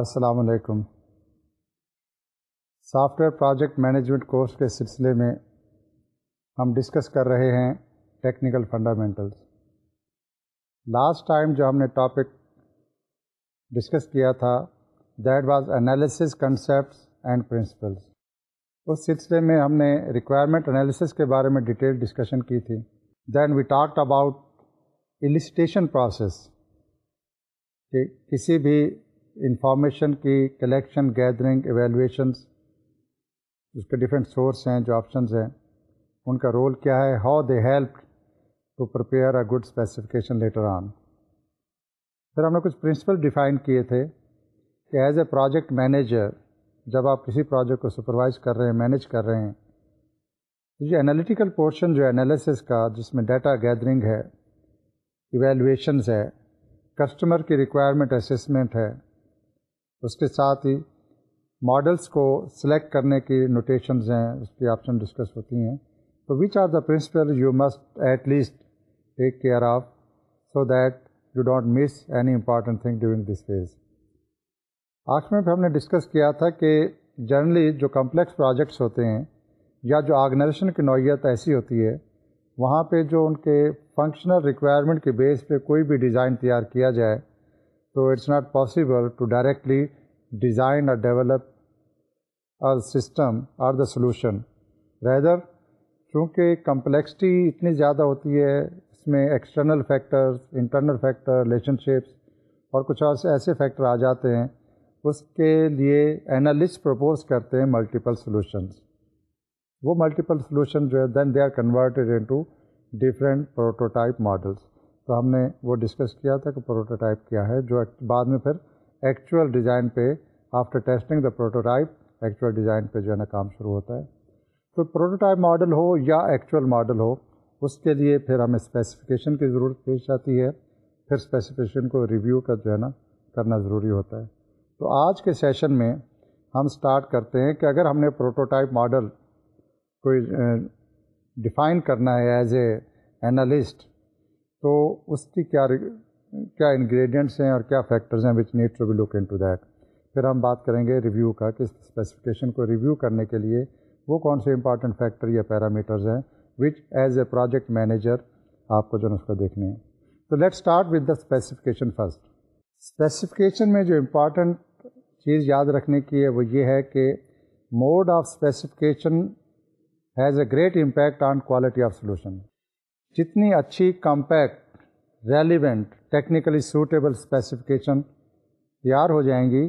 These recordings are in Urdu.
السلام علیکم software project management course کے سلسلے میں ہم ڈسکس کر رہے ہیں ٹیکنیکل فنڈامنٹلس لاسٹ ٹائم جو ہم نے ٹاپک ڈسکس کیا تھا that was analysis concepts and principles اس سلسلے میں ہم نے ریکوائرمنٹ انالیسس کے بارے میں ڈیٹیل ڈسکشن کی تھی then we talk about elicitation process کہ کسی بھی انفارمیشن کی کلیکشن گیدرنگ ایویلویشنس اس کے ڈفرینٹ سورس ہیں جو آپشنز ہیں ان کا رول کیا ہے how they help to prepare a good specification later on پھر ہم نے کچھ پرنسپل ڈیفائن کیے تھے کہ ایز اے پروجیکٹ مینیجر جب آپ کسی پروجیکٹ کو سپروائز کر رہے ہیں مینیج کر رہے ہیں جو انالیٹیکل پورشن جو انالیسس کا جس میں ڈیٹا گیدرنگ ہے ایویلویشنز ہے کسٹمر کی ریکوائرمنٹ اسسمنٹ ہے اس کے ساتھ ہی ماڈلس کو سلیکٹ کرنے کی نوٹیشنز ہیں اس کی آپشن ڈسکس ہوتی ہیں تو which are the principle you must at least take care of so that you don't miss any important thing during this phase آخر پھر ہم نے ڈسکس کیا تھا کہ جنرلی جو کمپلیکس پروجیکٹس ہوتے ہیں یا جو آرگنائزیشن کی نوعیت ایسی ہوتی ہے وہاں پہ جو ان کے فنکشنل ریکوائرمنٹ کے بیس پہ کوئی بھی ڈیزائن تیار کیا جائے تو it's not possible to directly design اور ڈیولپ اور سسٹم اور دا سولوشن ریدر چونکہ کمپلیکسٹی اتنی زیادہ ہوتی ہے اس میں external factors internal factor relationships اور کچھ اور ایسے فیکٹر آ جاتے ہیں اس کے لیے انالسٹ پرپوز کرتے ہیں ملٹیپل سلوشنز وہ ملٹیپل سلوشن جو ہے then they are converted into different prototype models تو ہم نے وہ ڈسکس کیا تھا کہ پروٹوٹائپ کیا ہے جو بعد میں پھر ایکچوئل ڈیزائن پہ after testing the prototype actual design پہ جو ہے نا کام شروع ہوتا ہے تو پروٹوٹائپ ماڈل ہو یا ایکچوئل ماڈل ہو اس کے لیے پھر ہمیں اسپیسیفکیشن کی ضرورت پیش آتی ہے پھر اسپیسیفکیشن کو ریویو کا جو ہے نا کرنا ضروری ہوتا ہے تو آج کے سیشن میں ہم اسٹارٹ کرتے ہیں کہ اگر ہم نے پروٹوٹائپ ماڈل کوئی ڈیفائن کرنا ہے ایز اے انالسٹ تو اس کی کیا کیا انگریڈینٹس ہیں اور کیا فیکٹرز ہیں which need to be look in to that پھر ہم بات کریں گے ریویو کا کہ اسپیسیفکیشن کو ریویو کرنے کے لیے وہ کون سے امپارٹنٹ فیکٹر یا پیرامیٹرز ہیں which as a project manager آپ کو جو ہے اس کو دیکھنے ہیں تو let start with the specification first specification میں جو امپارٹنٹ چیز یاد رکھنے کی ہے وہ یہ ہے کہ mode of specification has a great impact on quality of solution جتنی اچھی compact relevant technically suitable specification تیار ہو جائیں گی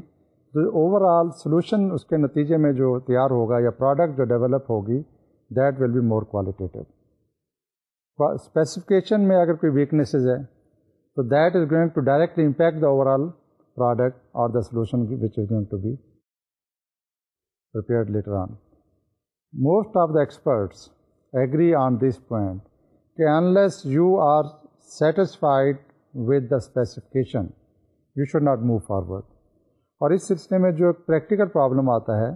تو اوور آل سلوشن اس کے نتیجے میں جو تیار ہوگا یا پروڈکٹ جو ڈیولپ ہوگی that will be more qualitative specification میں اگر کوئی ویکنیسز ہے تو that is going to directly impact the over all product اور the solution which is going to be later on most of the experts agree on this point کہ unless you are satisfied with the specification you should not move forward اور اس سلسلے میں جو ایک پریکٹیکل پرابلم آتا ہے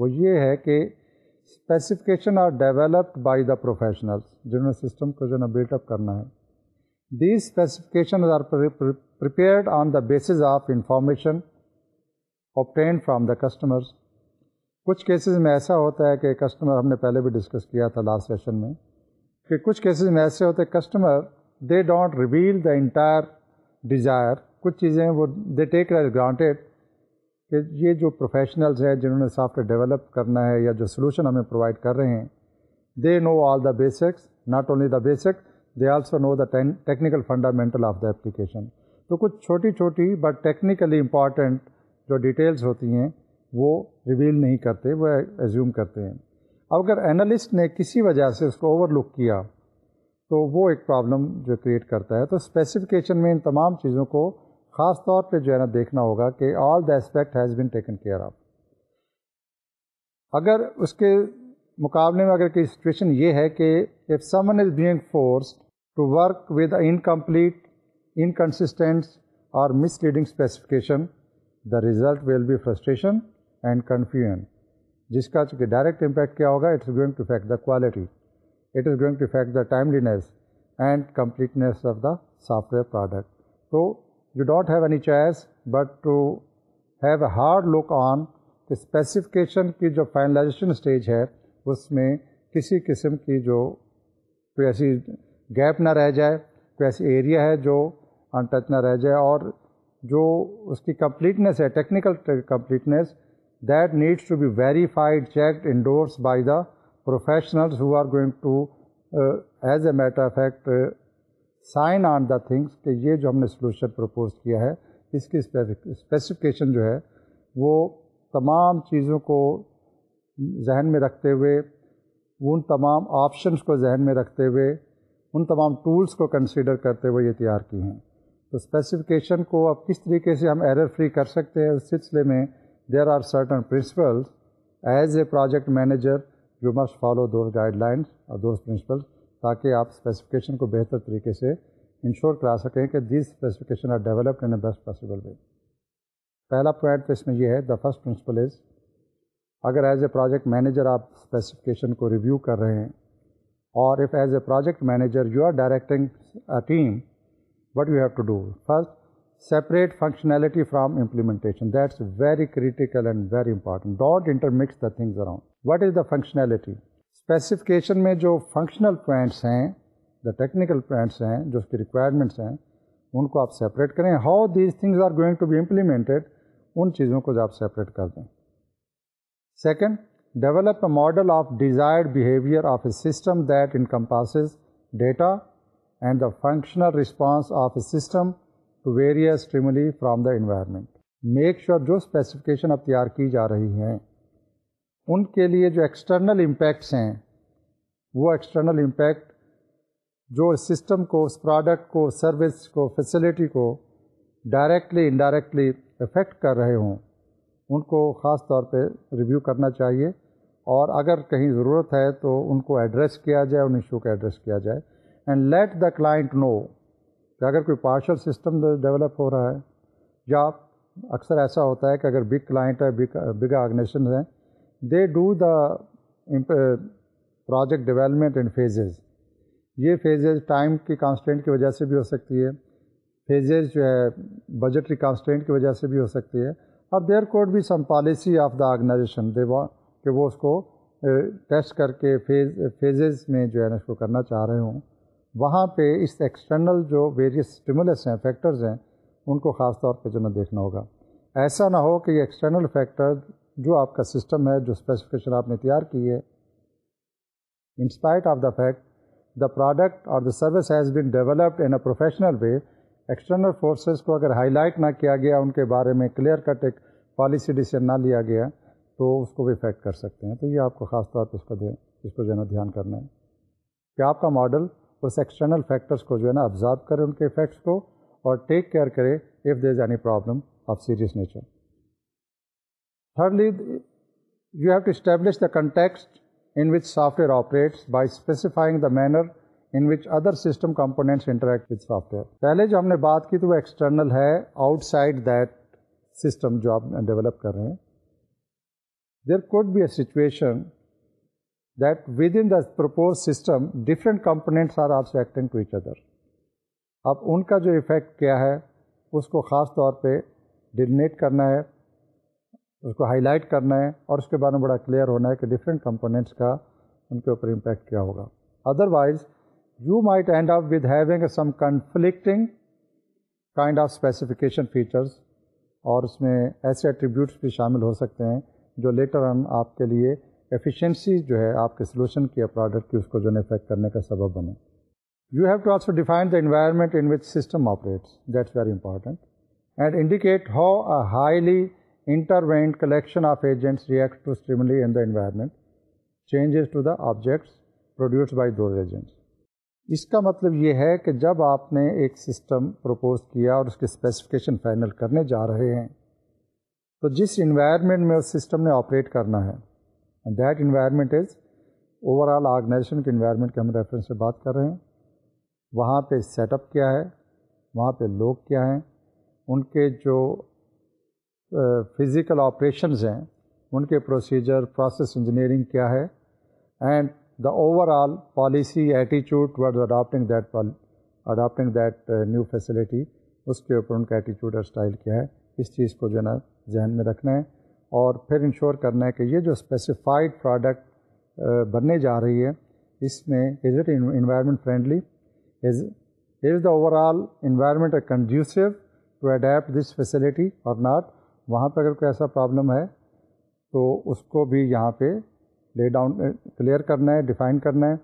وہ یہ ہے کہ specification are developed by the professional جنہوں نے سسٹم کو جو ہے نا بلٹ اپ کرنا ہے these specification are prepared on the basis of information obtain from the customers کچھ کیسز میں ایسا ہوتا ہے کہ کسٹمر ہم نے پہلے بھی ڈسکس کیا تھا لاسٹ سیشن میں کہ کچھ کیسز میں ایسے ہوتے customer they don't reveal the entire desire کچھ چیزیں وہ دے ٹیک ایز گرانٹیڈ کہ یہ جو پروفیشنلز ہیں جنہوں نے سافٹ ویئر ڈیولپ کرنا ہے یا جو سلوشن ہمیں پرووائڈ کر رہے ہیں they know all the basics not only the basic they also know the technical fundamental of the application تو کچھ چھوٹی چھوٹی بٹ ٹیکنیکلی امپارٹنٹ جو ڈیٹیلز ہوتی ہیں وہ ریویل نہیں کرتے وہ ایزیوم کرتے ہیں اب اگر انالسٹ نے کسی وجہ سے اس کو اوور لک کیا تو وہ ایک پرابلم جو کریٹ کرتا ہے تو اسپیسیفکیشن میں ان تمام چیزوں کو خاص طور پہ جو ہے نا دیکھنا ہوگا کہ all the aspect has been taken care of اگر اس کے مقابلے میں اگر سچویشن یہ ہے کہ if someone is being force to work with incomplete inconsistent اور misleading specification the result will be frustration and confusion جس کا چونکہ ڈائریکٹ امپیکٹ کیا ہوگا it is going to affect the quality it is going to affect the timeliness and completeness of the software product تو you don't have any choice but to have a hard look on specification کی جو فائنلائزیشن اسٹیج ہے اس میں کسی قسم کی جو کوئی ایسی گیپ نہ رہ جائے کوئی ایسی ایریا ہے جو ان ٹچ نہ رہ جائے اور جو اس کی کمپلیٹنیس ہے technical completeness that needs to be verified checked in doors by the professionals who are going to as a matter fact sign on the things کہ یہ جو ہم نے سلوشن پرپوز کیا ہے اس کی اسپیسیفکیشن جو ہے وہ تمام چیزوں کو ذہن میں رکھتے ہوئے ان تمام آپشنس کو ذہن میں رکھتے ہوئے ان تمام ٹولس کو کنسیڈر کرتے ہوئے یہ تیار کی ہیں تو اسپیسیفکیشن کو اب کس طریقے سے ہم ایرر فری کر سکتے ہیں اس سلسلے میں there are certain principles as a project manager you must follow those guidelines اور دوز پرنسپل تاکہ آپ اسپیسیفکیشن کو بہتر طریقے سے انشور کرا سکیں کہ these specification are in a best possible way پہلا پوائنٹ تو اس میں یہ ہے دا فسٹ پرنسپل از اگر ایز اے پروجیکٹ مینیجر آپ اسپیسیفکیشن کو ریویو کر رہے ہیں اور if as a project manager you are directing a team what you have to do first separate functionality from implementation that's very critical and very important don't intermix the things around what is the functionality specification میں جو فنکشنل پوائنٹس ہیں ٹیکنیکل پوائنٹس ہیں جو اس کے ریکوائرمنٹس ہیں ان کو آپ سپریٹ کریں how these things are going to be implemented ان چیزوں کو جو آپ سپریٹ کر دیں second develop a model of desired behaviour of a system that encompasses data and the functional response of a system to various stimuli from the environment make sure جو اسپیسیفکیشن اب تیار کی جا رہی ہیں ان کے لیے جو ایکسٹرنل امپیکٹس ہیں وہ ایکسٹرنل امپیکٹ جو سسٹم کو اس پروڈکٹ کو سروس کو فیسلٹی کو ڈائریکٹلی انڈائریکٹلی افیکٹ کر رہے ہوں ان کو خاص طور پہ ریویو کرنا چاہیے اور اگر کہیں ضرورت ہے تو ان کو ایڈریس کیا جائے ان ایشو کو ایڈریس کیا جائے and let the client know کہ اگر کوئی پارشل سسٹم ڈیولپ ہو رہا ہے یا اکثر ایسا ہوتا ہے کہ اگر بگ کلائنٹ ہے بگ آرگنیشن ہیں they do the project development in phases یہ فیزز ٹائم کی کانسٹینٹ کی وجہ سے بھی ہو سکتی ہے فیزز جو ہے بجٹ کی کانسٹینٹ کی وجہ سے بھی ہو سکتی ہے اور دیئر کوڈ بھی some policy of the organisation they وا کہ وہ اس کو ٹیسٹ کر کے فیز فیزز میں جو ہے نا اس کو کرنا چاہ رہے ہوں وہاں پہ اس ایکسٹرنل جو ویریس اسٹیملس ہیں فیکٹرز ہیں ان کو خاص طور پہ جو ہے دیکھنا ہوگا ایسا نہ ہو کہ یہ ایکسٹرنل فیکٹر جو آپ کا سسٹم ہے جو اسپیسیفکیشن آپ نے تیار کی ہے in spite of the fact the product اور the service has been developed in a professional way external forces کو اگر ہائی لائٹ نہ کیا گیا ان کے بارے میں کلیئر کٹ ایک پالیسی ڈیسیزن نہ لیا گیا تو اس کو بھی افیکٹ کر سکتے ہیں تو یہ آپ کو خاص طور پہ اس کا اس کو جو ہے نا دھیان کرنا ہے کہ آپ کا ماڈل اس ایکسٹرنل فیکٹرس کو جو ہے نا آبزرو کرے ان کے افیکٹس کو اور ٹیک کیئر کرے if is any problem of serious nature thirdly you have to establish the context in which software operates by specifying the manner in which other system components interact with software پہلے جو ہم نے بات کی تو وہ ایکسٹرنل ہے آؤٹ سائڈ دیٹ سسٹم جو آپ ڈیولپ کر رہے ہیں there could be a situation that with in the propose system different components are are سے ایکٹنگ ٹو ایچ ادر اب ان کا جو افیکٹ کیا ہے اس کو خاص طور پہ ڈینیٹ کرنا ہے اس کو ہائی لائٹ کرنا ہے اور اس کے بارے میں بڑا کلیئر ہونا ہے کہ ڈفرینٹ کمپوننٹس کا ان کے اوپر امپیکٹ کیا ہوگا otherwise you might end up with having some conflicting kind of specification features اور اس میں ایسے ایٹریبیوٹس بھی شامل ہو سکتے ہیں جو لیٹر آن آپ کے لیے ایفیشینسی جو ہے آپ کے کی یا پروڈکٹ کی اس کو جو ہے افیکٹ کرنے کا سبب بنے you have to also define the environment in which system operate that's very important and indicate how a highly intertwined collection of agents react to stimuli in the environment changes to the objects produce by those agents اس کا مطلب یہ ہے کہ جب آپ نے ایک سسٹم پرپوز کیا اور اس کی اسپیسیفکیشن فائنل کرنے جا رہے ہیں تو جس انوائرمنٹ میں اس سسٹم نے آپریٹ کرنا ہے that environment is over all organisation کے انوائرمنٹ کے ہم ریفرنس سے بات کر رہے ہیں وہاں پہ سیٹ اپ کیا ہے وہاں پہ لوگ کیا ہیں ان کے جو فزیکل آپریشنز ہیں ان کے پروسیجر پروسیس انجینئرنگ کیا ہے and the over all policy ایٹیچیوڈ toward adapting that adapting that new facility اس کے اوپر ان کا ایٹیچیوڈ اور اسٹائل کیا ہے اس چیز کو جو ہے نا ذہن میں رکھنا ہے اور پھر انشور کرنا ہے کہ یہ جو اسپیسیفائڈ پروڈکٹ بننے جا رہی ہے اس میں is it environment friendly is is the over all environment a conducive to adapt this facility اور ناٹ وہاں پہ اگر کوئی ایسا پرابلم ہے تو اس کو بھی یہاں پہ لے ڈاؤن کلیئر کرنا ہے ڈیفائن کرنا ہے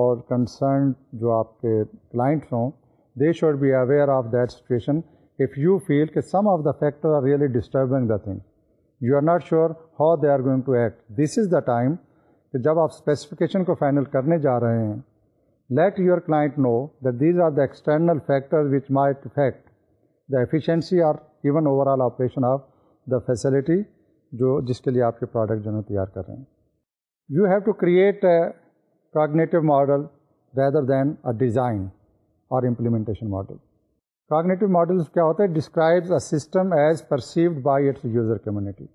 اور کنسرن جو آپ کے کلائنٹس ہوں they should be aware of that situation if you feel کہ some of the factor are really disturbing the thing you are not sure how they are going to act this is the time کہ جب آپ اسپیسیفکیشن کو فائنل کرنے جا رہے ہیں let your client know that these are the external factor which may affect the efficiency or even over all operation of the facility جو جس کے لیے آپ کے پروڈکٹ جو ہے تیار کر رہے ہیں you have to create a cognitive model rather than a design اور امپلیمنٹیشن ماڈل کاگنیٹیو ماڈل کیا ہوتا ہے describes a system as perceived by its user community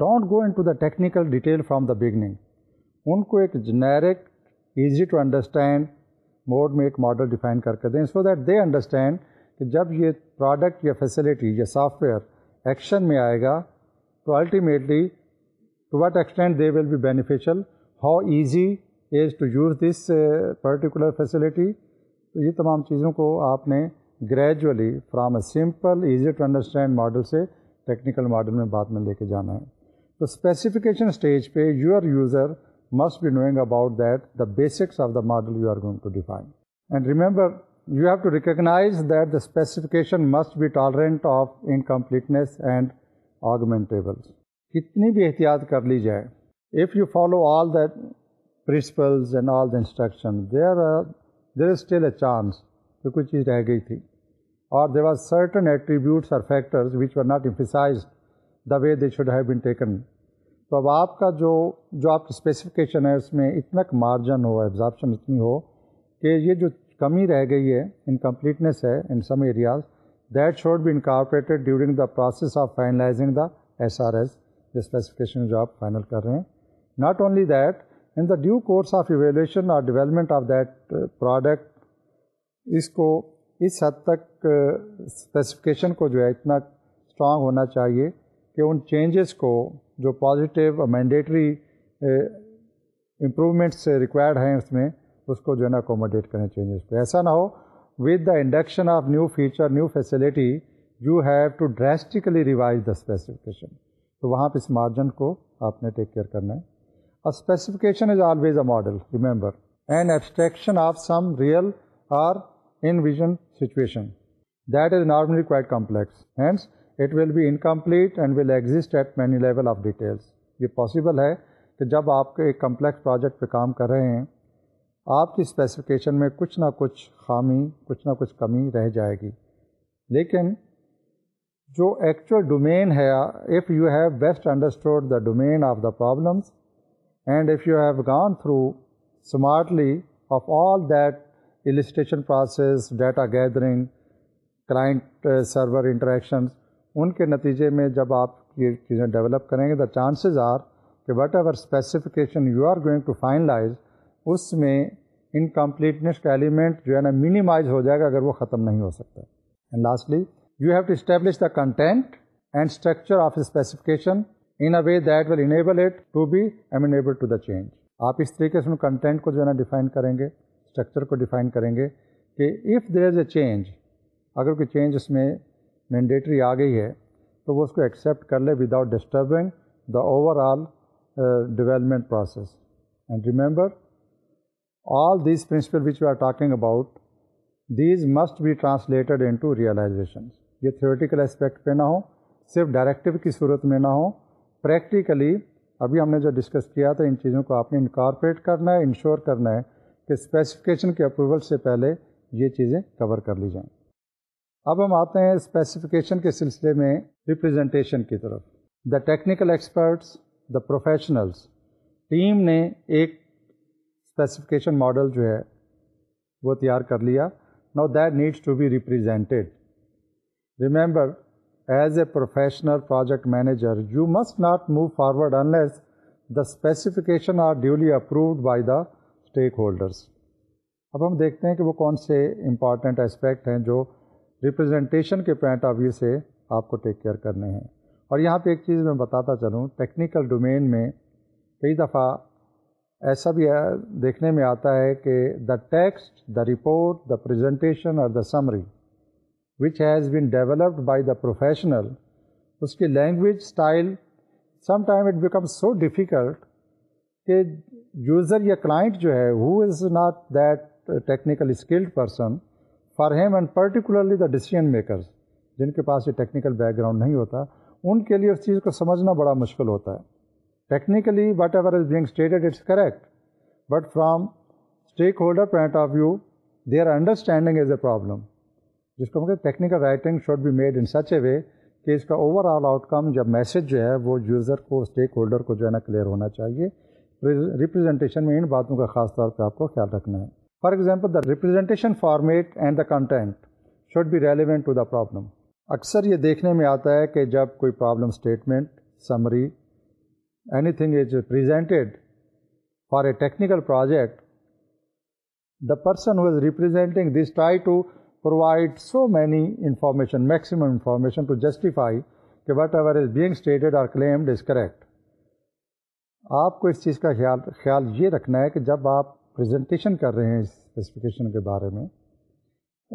don't go in to the technical detail from the beginning ان کو ایک generic easy to understand mode میں ایک ماڈل ڈیفائن کر کے دیں سو دیٹ دے انڈرسٹینڈ کہ جب یہ پروڈکٹ یا فیسلٹی یا سافٹ ویئر ایکشن میں آئے گا تو ultimately to what extend they will be beneficial how easy is to use this particular facility تو یہ تمام چیزوں کو آپ نے gradually from a simple easy to understand model سے ٹیکنیکل ماڈل میں بات میں لے کے جانا ہے تو اسپیسیفکیشن اسٹیج پہ you are user must be knowing about that the basics of the model you are going to define and remember you have to recognise that the specification must be tolerant of incompleteness and augmentable کتنی بھی احتیاط کر لی جائے if you follow all the principles and all the instruction there are there is still a chance تو کوئی چیز رہ گئی تھی اور دیو آر سرٹن ایٹریبیوٹس اور factors which are not emphasize the way they should have been taken تو اب آپ کا جو جو آپ کی اسپیسیفکیشن ہے اس میں اتنا مارجن ہو ایبزارپشن اتنی ہو کہ یہ جو کمی رہ گئی ہے ان کمپلیٹنیس ہے in some areas that should be incorporated during the process of finalizing the S R S specification جو آپ فائنل کر رہے ہیں not only that in the due course of evolution اور ڈیولپمنٹ آف دیٹ پروڈکٹ اس کو اس حد تک اسپیسیفکیشن کو جو ہے اتنا اسٹرانگ ہونا چاہیے کہ ان چینجز کو جو پازیٹیو اور مینڈیٹری امپرومنٹس ریکوائرڈ ہیں اس میں اس کو جو ہے نا اکوموڈیٹ کریں چینجز کو ایسا نہ ہو with the induction of new feature new facility you have to drastically revise the specification تو وہاں پہ اس مارجن کو آپ نے ٹیک کیئر کرنا ہے specification is always a model remember and abstraction of some real or envision situation that is normally quite complex hence it will be incomplete and will exist at many level of details یہ پاسبل ہے کہ جب آپ کے ایک کمپلیکس پروجیکٹ پہ کام کر رہے ہیں آپ کی اسپیسیفکیشن میں کچھ نہ کچھ خامی کچھ نہ کچھ کمی رہ جائے گی لیکن جو ایکچوئل ڈومین ہے if you have best understood the domain of the problems and if you have gone through smartly of all that elicitation process data gathering client server interactions ان کے نتیجے میں جب آپ یہ چیزیں ڈیولپ کریں گے دا چانسیز آر کہ whatever specification you are going to finalize اس میں انکمپلیٹنیس کا ایلیمنٹ جو ہے نا مینیمائز ہو جائے گا اگر وہ ختم نہیں ہو سکتا and lastly you have to establish the content and structure of specification in a way that will enable it to to be the change آپ اس طریقے سے ان کنٹینٹ کو جو ہے نا ڈیفائن کریں گے اسٹرکچر کو ڈیفائن کریں گے کہ if there is a change اگر کوئی چینج اس میں مینڈیٹری آ گئی ہے تو وہ اس کو ایکسیپٹ کر لے without disturbing the over all development process and remember all these principle which we are talking about these must be translated into realization یہ تھیوریٹیکل اسپیکٹ پہ نہ ہوں صرف ڈائریکٹیو کی صورت میں نہ ہو پریکٹیکلی ابھی ہم نے جو ڈسکس کیا تھا ان چیزوں کو آپ نے انکارپوریٹ کرنا ہے انشور کرنا ہے کہ اسپیسیفکیشن کے اپروول سے پہلے یہ چیزیں کور کر لی جائیں اب ہم آتے ہیں اسپیسیفکیشن کے سلسلے میں ریپرزنٹیشن کی طرف the technical experts the professionals team نے ایک اسپیسیفکیشن ماڈل جو ہے وہ تیار کر لیا now that needs to be represented remember as a professional project manager you must not move forward unless the specification are duly approved by the stakeholders اب ہم دیکھتے ہیں کہ وہ کون سے امپارٹنٹ اسپیکٹ ہیں جو ریپرزنٹیشن کے پوائنٹ آف ویو سے آپ کو ٹیک کیئر کرنے ہیں اور یہاں پہ ایک چیز میں بتاتا چلوں ٹیکنیکل ڈومین میں کئی دفعہ ایسا بھی دیکھنے میں آتا ہے کہ the text the report the presentation اور the summary which has been developed by the professional اس کی language style some time it become so difficult کہ یوزر یا کلائنٹ جو ہے who is not that technical skilled person for him and particularly the decision makers جن کے پاس یہ ٹیکنیکل بیک گراؤنڈ نہیں ہوتا ان کے لیے اس چیز کو سمجھنا بڑا مشکل ہوتا ہے technically whatever is being stated it's correct but from stakeholder point of view they are understanding is a problem جس کو مطلب technical writing should be made in such a way کہ اس کا اوور آل آؤٹ کم یا میسج جو ہے وہ یوزر کو اسٹیک ہولڈر کو جو ہے نا کلیئر ہونا چاہیے ریپریزنٹیشن میں ان باتوں کا خاص طور پہ آپ کو خیال رکھنا ہے for example the representation format and the content should be relevant to the problem اکثر یہ دیکھنے میں آتا ہے کہ جب کوئی problem statement summary anything is presented for a technical project the person who is representing this try to provide so many information maximum information to justify کہ whatever is being stated or claimed is correct آپ کو اس چیز کا خیال خیال یہ رکھنا ہے کہ جب آپ پریزنٹیشن کر رہے ہیں اس اسپیسیفکیشن کے بارے میں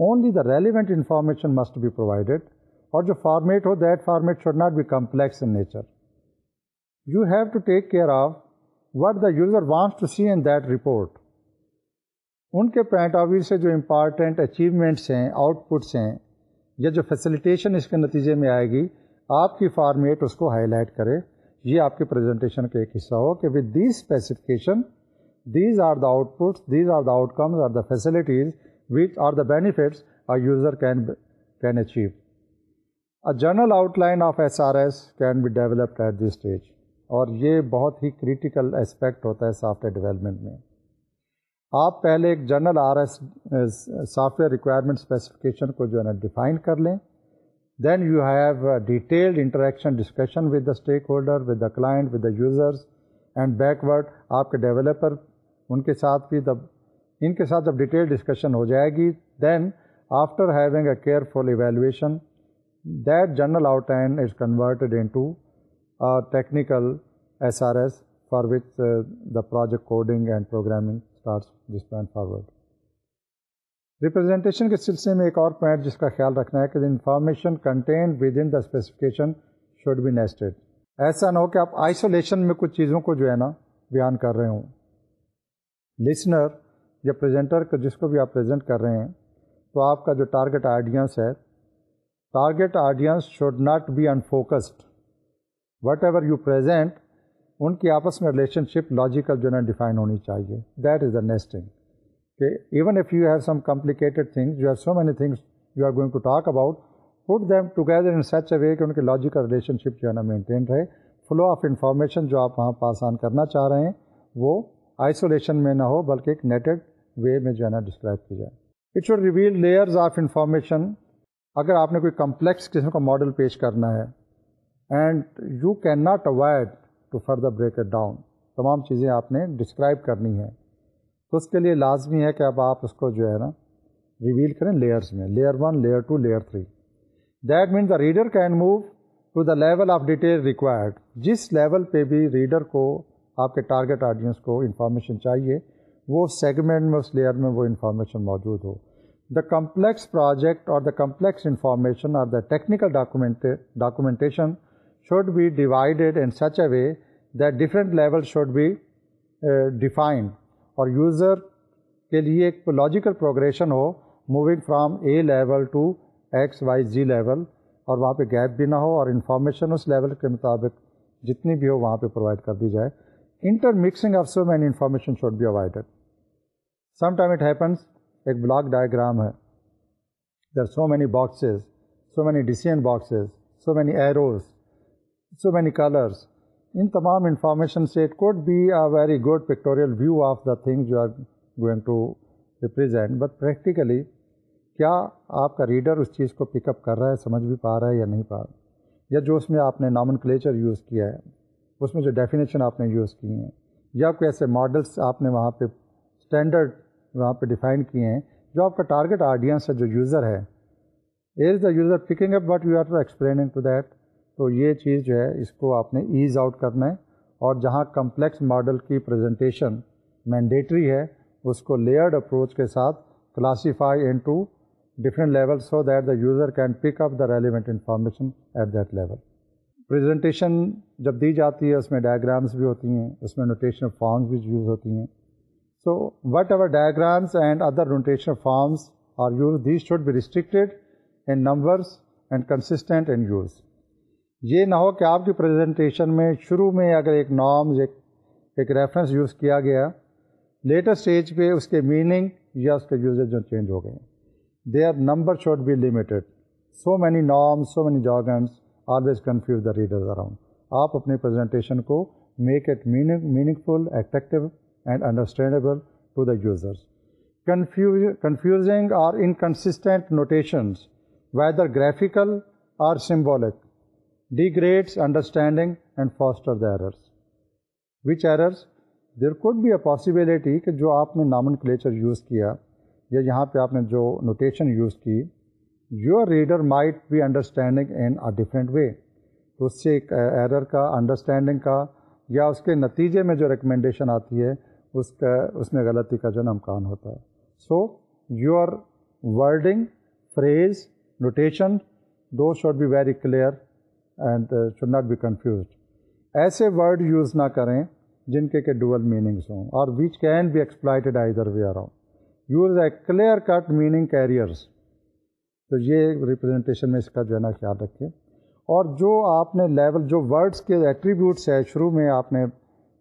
only the relevant information must be provided اور جو فارمیٹ ہو that format should not be complex in nature you have to take care of what the user wants to see in that report ان کے پوائنٹ آف ویو سے جو امپارٹینٹ اچیومنٹس ہیں آؤٹ پٹس ہیں یا جو فیسلیٹیشن اس کے نتیجے میں آئے گی آپ کی فارمیٹ اس کو ہائی لائٹ کرے یہ آپ کے پریزنٹیشن کا ایک حصہ ہو کہ with these specification these are the output these are the outcomes are the facilities which are the benefits a user can can achieve a general outline of S R S can be developed at this stage اور یہ بہت ہی کریٹیکل اسپیکٹ ہوتا ہے سافٹ ویئر ڈیولپمنٹ میں آپ پہلے ایک general R S software requirement specification کو جو ہے نا ڈیفائن کر لیں then you have a detailed interaction discussion with stakeholder with a client with the users and backward آپ کے ڈیولپر ان کے ساتھ بھی جب ان کے ساتھ جب ڈیٹیل ڈسکشن ہو جائے گی then after having a careful evaluation that general outline is converted into technical S R S for which the project coding and programming pen forward representation کے سلسلے میں ایک اور پوائنٹ جس کا خیال رکھنا ہے کہ information contain with in the specification should be nested ایسا نہ ہو کہ آپ آئسولیشن میں کچھ چیزوں کو جو ہے نا بیان کر رہے ہوں لسنر یا پریزنٹر کو جس کو بھی آپ پریزنٹ کر رہے ہیں تو آپ کا جو ٹارگیٹ آڈینس ہے target audience should not be unfocused whatever you present ان کی آپس میں ریلیشن شپ لاجیکل جو ہے نا ڈیفائن ہونی چاہیے دیٹ از دا نیسٹنگ کہ even if you have some complicated things you have so many things you are going to talk about put them together in such a way کہ ان کے لاجیکل ریلیشن شپ جو ہے نا مینٹین رہے فلو آف انفارمیشن جو آپ وہاں پاس آن کرنا چاہ رہے ہیں وہ آئسولیشن میں نہ ہو بلکہ ایک نیٹڈ وے میں جو ہے نا ڈسکرائب کی جائے it should reveal layers of information اگر آپ نے کوئی کمپلیکس قسم کا ماڈل پیش کرنا ہے and you can not avoid to further break it down تمام چیزیں آپ نے ڈسکرائب کرنی ہیں تو اس کے لیے لازمی ہے کہ اب آپ اس کو جو ہے نا ریویل کریں لیئرس میں layer one layer two layer three that means the reader can move to the level of detail required جس لیول پہ بھی ریڈر کو آپ کے ٹارگیٹ آڈینس کو انفارمیشن چاہیے وہ سیگمنٹ میں اس لیئر میں وہ انفارمیشن موجود ہو دا کمپلیکس پروجیکٹ اور دا کمپلیکس انفارمیشن اور the technical document documentation should be divided in such a way that different level should be defined اور یوزر کے لیے ایک لاجیکل پروگریشن ہو moving from a level to X Y Z level اور وہاں پہ گیپ بھی نہ ہو اور انفارمیشن اس لیول کے مطابق جتنی بھی ہو وہاں پہ پرووائڈ کر دی جائے intermixing of so many information should be avoided some time it happens ایک بلاک ڈائیگرام ہے there so many boxes so many design boxes so many arrows so many colours ان تمام انفارمیشن سے it could be a very good pictorial view of the things to represent but practically کیا آپ کا ریڈر اس چیز کو پک اپ کر رہا ہے سمجھ بھی پا رہا ہے یا نہیں پا رہا یا جو اس میں آپ نے نامن کلیچر یوز کیا ہے اس میں جو ڈیفینیشن آپ نے یوز کی ہیں یا کوئی ایسے ماڈلس آپ نے وہاں پہ اسٹینڈرڈ وہاں پہ ڈیفائن کیے ہیں جو آپ کا ٹارگیٹ آڈینس ہے جو یوزر ہے is the user picking up but you are explaining to that تو یہ چیز جو ہے اس کو آپ نے ایز آؤٹ کرنا ہے اور جہاں کمپلیکس ماڈل کی پریزنٹیشن مینڈیٹری ہے اس کو لیئرڈ اپروچ کے ساتھ classify into different level so that the user can pick up the relevant information at that level presentation جب دی جاتی ہے اس میں ڈائیگرامس بھی ہوتی ہیں اس میں نوٹیشن فارمز بھی یوز ہوتی ہیں so whatever diagrams and other notation forms are use these should be restricted in numbers and consistent in use یہ نہ ہو کہ آپ کی پریزنٹیشن میں شروع میں اگر ایک نامز ایک ایک ریفرنس یوز کیا گیا لیٹر اسٹیج پہ اس کے میننگ یا اس کے یوزز جو چینج ہو گئے they are number should be limited so many names so many jargons always confuse the readers around آپ اپنی پریزنٹیشن کو make it meaning meaningful attractive and understandable to the users confusing اور انکنسسٹینٹ نوٹیشنز ویدر گرافیکل اور symbolic degrades understanding understanding and foster the errors which errors there could be a possibility کہ جو آپ نے نامن کلیچر یوز کیا یا یہاں پہ آپ نے جو نوٹیشن یوز کی your reader might be understanding in a different way اس سے ایک ایرر کا انڈرسٹینڈنگ کا یا اس کے نتیجے میں جو ریکمنڈیشن آتی ہے اس کا اس میں غلطی کا جو امکان ہوتا ہے so your wording phrase notation do should be very clear and should not be confused ایسے ورڈ یوز نہ کریں جن کے کہ ڈول میننگس ہوں اور which can be exploited either we are or you a clear cut meaning carriers تو یہ ریپرزنٹیشن میں اس کا جو ہے نا خیال رکھیں اور جو آپ نے لیول جو ورڈس کے ایٹریبیوٹس ہے شروع میں آپ نے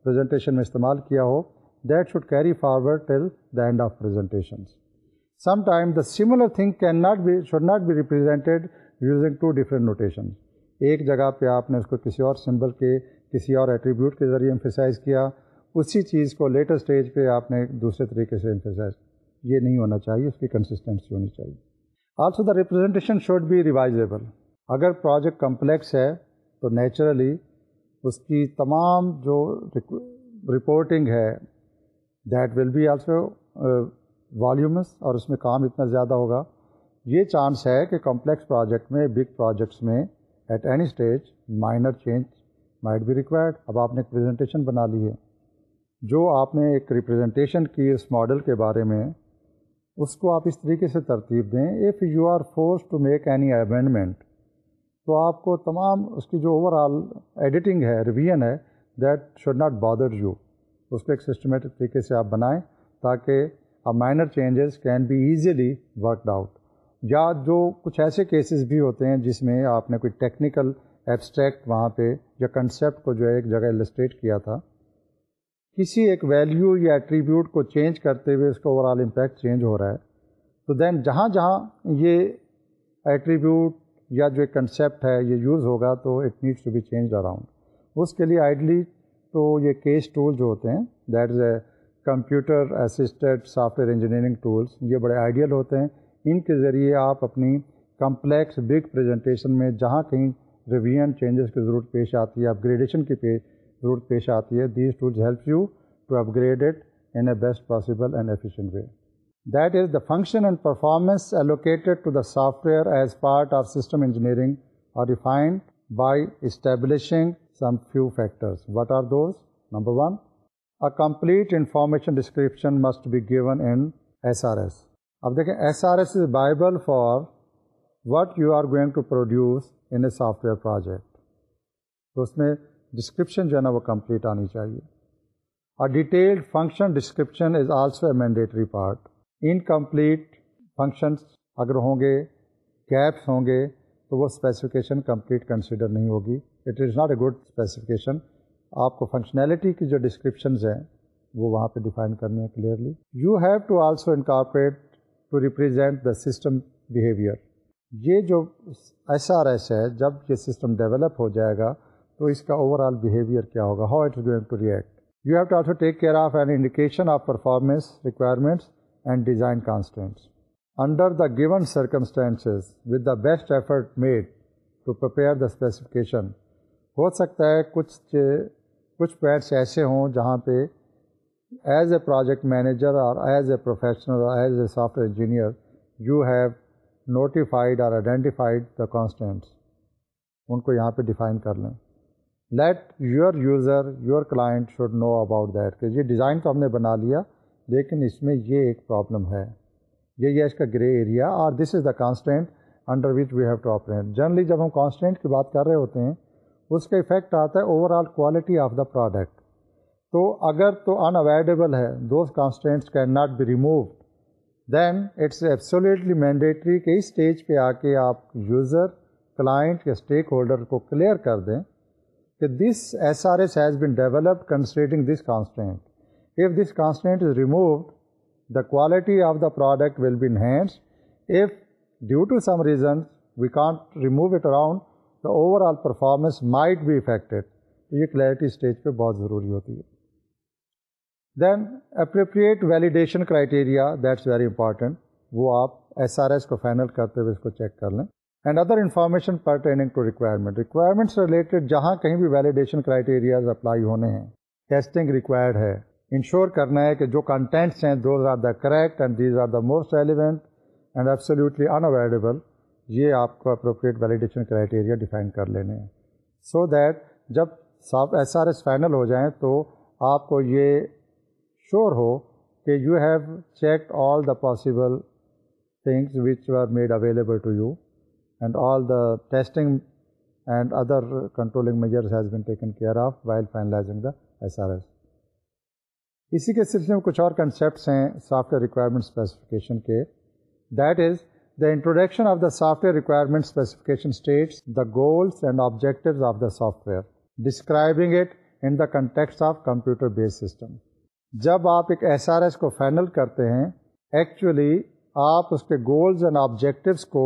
پریزنٹیشن میں استعمال کیا ہو that should carry forward till the end of orphans some time the similar thing can not be should not be represented using two different notations ایک جگہ پہ آپ نے اس کو کسی اور سمبل کے کسی اور ایٹریبیوٹ کے ذریعے امفیسائز کیا اسی چیز کو لیٹر اسٹیج پہ آپ نے دوسرے طریقے سے امفیسائز یہ نہیں ہونا چاہیے اس کی کنسسٹنسی ہونی چاہیے also the representation should be revisable اگر پروجیکٹ کمپلیکس ہے تو نیچرلی اس کی تمام جو رپورٹنگ ہے that will be also volumes اور اس میں کام اتنا زیادہ ہوگا یہ چانس ہے کہ کمپلیکس پروجیکٹ میں بگ پروجیکٹس میں at any stage minor change might be required اب آپ نے ایک پریزنٹیشن بنا لی ہے جو آپ نے ایک ریپریزنٹیشن کی اس ماڈل کے بارے میں اس کو آپ اس طریقے سے ترتیب دیں if you are force to make any amendment تو آپ کو تمام اس کی جو اوور آل ایڈیٹنگ ہے ریویژن ہے that should not bother you اس کو ایک سسٹمیٹک طریقے سے آپ بنائیں تاکہ minor changes can be easily worked out یا جو کچھ ایسے کیسز بھی ہوتے ہیں جس میں آپ نے کوئی ٹیکنیکل ایبسٹریکٹ وہاں پہ یا کنسیپٹ کو جو ہے ایک جگہ السٹریٹ کیا تھا کسی ایک ویلیو یا ایٹریبیوٹ کو چینج کرتے ہوئے اس کا اوور آل امپیکٹ چینج ہو رہا ہے تو دین جہاں جہاں یہ ایٹریبیوٹ یا جو ایک کنسیپٹ ہے یہ یوز ہوگا تو it needs to be change around اس کے لیے آئیڈلی تو یہ کیس ٹول جو ہوتے ہیں that is a computer assisted software engineering tools یہ بڑے آئیڈیل ہوتے ہیں ان کے ذریعے آپ اپنی کمپلیکس بگ پریزنٹیشن میں جہاں کہیں ریویژن چینجز کی ضرورت پیش آتی ہے اپ گریڈیشن کی ضرورت پیش آتی ہے these tools help you to upgrade it in a best possible and efficient way that is the function and performance allocated software as part of system engineering are define by establishing some few factors what are those number one a complete information description must be given in S R S اب دیکھیں S R S is bible for what you are going to produce in a software project تو اس میں ڈسکرپشن جو ہے نا وہ کمپلیٹ آنی چاہیے اور detailed function description is also a mandatory part incomplete functions اگر ہوں گے گیپس ہوں گے تو وہ اسپیسیفکیشن کمپلیٹ کنسیڈر نہیں ہوگی it is not a good specification آپ کو فنکشنالٹی کی جو ڈسکرپشنز ہیں وہ وہاں پہ ڈیفائن کرنی ہے clearly you have to also incorporate to represent the system behaviour یہ جو ایس آر ایس ہے جب یہ سسٹم ڈیولپ ہو جائے گا تو اس کا اوور آل بیہیویئر کیا ہوگا how it going to react you have to also take care of an indication of performance requirements and design constants under the gone circumstances with the best effort made to prepare the specification ہو سکتا ہے کچھ کچھ پیٹس ایسے ہوں جہاں پہ ایز اے پروجیکٹ مینیجر اور ایز اے پروفیشنل اور as a software engineer you have notified اور آئیڈینٹیفائڈ دا کانسٹینٹس ان کو یہاں پہ ڈیفائن کر لیں let your user your client should know about that کہ یہ ڈیزائن تو ہم نے بنا لیا لیکن اس میں یہ ایک پرابلم ہے یہ ہے اس کا گرے ایریا اور this is the constant under which we have to operate generally جب ہم کانسٹینٹ کی بات کر رہے ہوتے ہیں اس کا افیکٹ آتا ہے overall quality of the product تو اگر تو ان اویلیبل ہے those constants can not be removed then it's absolutely mandatory کہ اس اسٹیج پہ آ کے آپ یوزر کلائنٹ یا اسٹیک ہولڈر کو کلیئر کر دیں کہ this S R S has been developed considering this constant if this constant is removed the quality of the product will be enhance if due to some reason we can't remove it around the over all performance might be affected یہ کلیئرٹی اسٹیج پہ بہت ضروری ہوتی ہے then appropriate validation criteria that's very important وہ آپ ایس آر ایس کو فائنل کرتے ہوئے اس کو چیک کر لیں and other information pertaining to requirement requirements related جہاں کہیں بھی ویلیڈیشن کرائٹیریاز اپلائی ہونے ہیں ٹیسٹنگ ریکوائرڈ ہے انشور کرنا ہے کہ جو کنٹینٹس ہیں those are the correct and these are the most relevant and absolutely unavailable یہ آپ کو اپروپریٹ ویلیڈیشن کرائیٹیریا ڈیفائن کر لینے ہیں سو دیٹ جب ایس آر ایس فائنل ہو جائیں تو آپ کو یہ شور ہو کہ you have check all the possible things which are made available to you and all the testing and other controlling measures has taken care of while finalising the S R S اسی کے سلسلے میں کچھ اور کنسیپٹس ہیں سافٹ ویئر ریکوائرمنٹ اسپیسیفکیشن کے that is the introduction of the software requirement specification states the goals and objectives of the software describing it in the context of computer base system جب آپ ایک ایس آر ایس کو فائنل کرتے ہیں ایکچولی آپ اس کے گولز اینڈ آبجیکٹیوس کو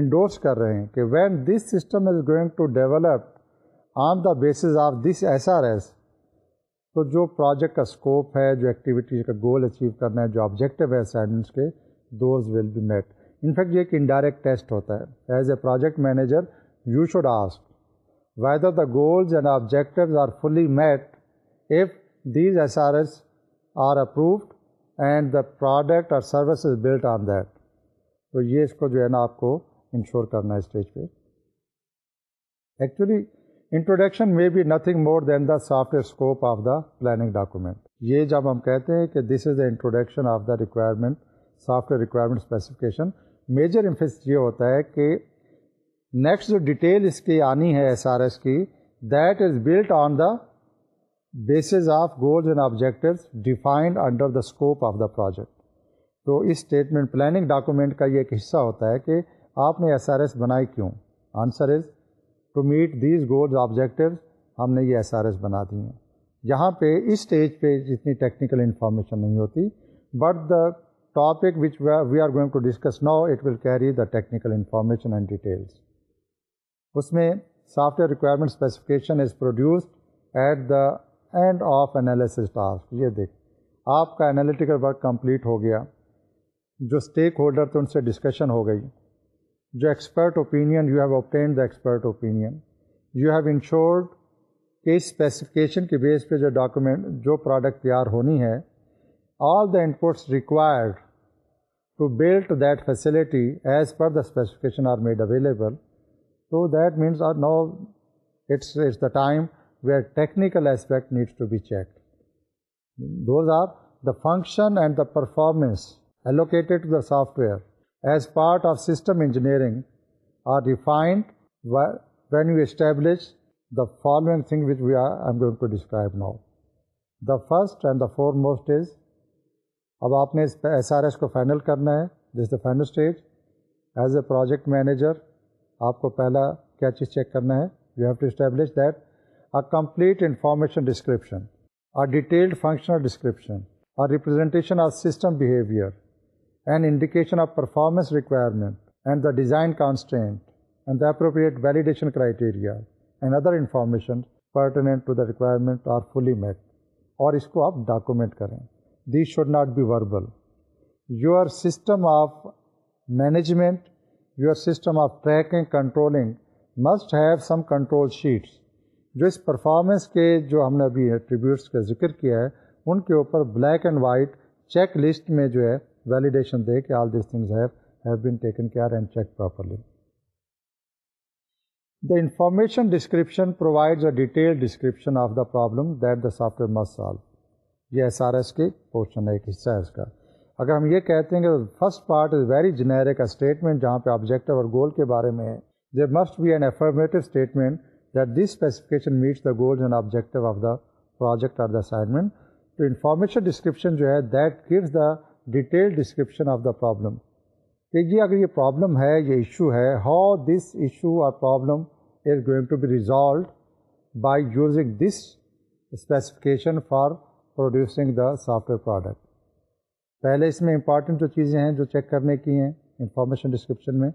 انڈورس کر رہے ہیں کہ when this system is going to develop on the basis of this S R S تو جو پروجیکٹ کا اسکوپ ہے جو ایکٹیویٹی کا گول اچیو کرنا ہے جو آبجیکٹیو ہے اسائنمنٹس کے those will be met in fact یہ ایک انڈائریکٹ ٹیسٹ ہوتا ہے as a project manager you should ask whether the goals and objectives are fully met if these S R S are approved and the product اور service is build on that تو یہ اس کو جو ہے نا آپ کو انشور کرنا ہے اسٹیج پہ ایکچولی انٹروڈکشن میں be nothing more than the software scope of the planning document یہ جب ہم کہتے ہیں کہ this is the introduction of the requirement software requirement specification major emphasis یہ ہوتا ہے کہ نیکسٹ جو ڈیٹیل اس کی آنی ہے ایس آر ایس کی that is built on the basis of goals and objectives defined under the scope of the project تو اس اسٹیٹمنٹ پلاننگ ڈاکومنٹ کا یہ ایک حصہ ہوتا ہے کہ آپ نے ایس آر ایس بنائی کیوں answer is to meet these goals objectives ہم نے یہ ایس آر ایس بنا دی ہیں یہاں پہ اس اسٹیج پہ جتنی ٹیکنیکل انفارمیشن نہیں ہوتی but the topic which we are going to discuss now it will carry the technical information and details اس میں software requirement specification is produced at the end of analysis task یہ دیکھ آپ کا انالیٹیکل ورک کمپلیٹ ہو گیا جو اسٹیک ہولڈر تھے ان سے ڈسکشن ہو گئی جو expert opinion you have obtain the expert opinion you have ensured کہ اسپیسیفکیشن کے بیس پہ جو ڈاکیومنٹ جو پروڈکٹ تیار ہونی ہے all the inputs required to build that facility as per the specification are made available تو that means are no it's it's the time be checked. Technical aspect needs to be check those are the function and the performance allocated software as part of system engineering are defined when you establish the following going describe now the The and the foremost is اب آپ نے اس ایس آر ایس کو فائنل کرنا ہے this the final stage as a project manager آپ کو پہلا کیا چیز چیک کرنا ہے you have to establish that a complete information description a detailed functional description of system behaviour and indication of performance requirement and the design constant and the appropriate validation criteria and other information pertinent to the requirement are fully met اور اس کو آپ ڈاکومنٹ کریں these should not be verbal your system of management your system of tracking controlling must have some control sheets جو اس پرفارمنس کے جو ہم نے ابھی ٹریبیوٹس کا ذکر کیا ہے ان کے اوپر black and white check list میں جو ہے ویلیڈیشن دے کہ all these things have have been taken care and check properly the information description provides a detail description of the problem that the software must solve یہ ایس آر ایس کے پورشن ہے ایک حصہ ہے اس کا اگر ہم یہ کہتے ہیں کہ first part is very generic statement جہاں پہ آبجیکٹو اور گول کے بارے میں ہے they must be an affirmative statement that this specification match the goal and objective of the project or the assignment تو انفارمیشن ڈسکرپشن جو ہے that gives the detail description of the problem کہ یہ اگر یہ پرابلم ہے یہ ایشو ہے ہاؤ دس ایشو اور problem is going to be resolved by using this specification for producing the software product پہلے اس میں امپارٹنٹ جو چیزیں ہیں جو چیک کرنے کی ہیں انفارمیشن ڈسکرپشن میں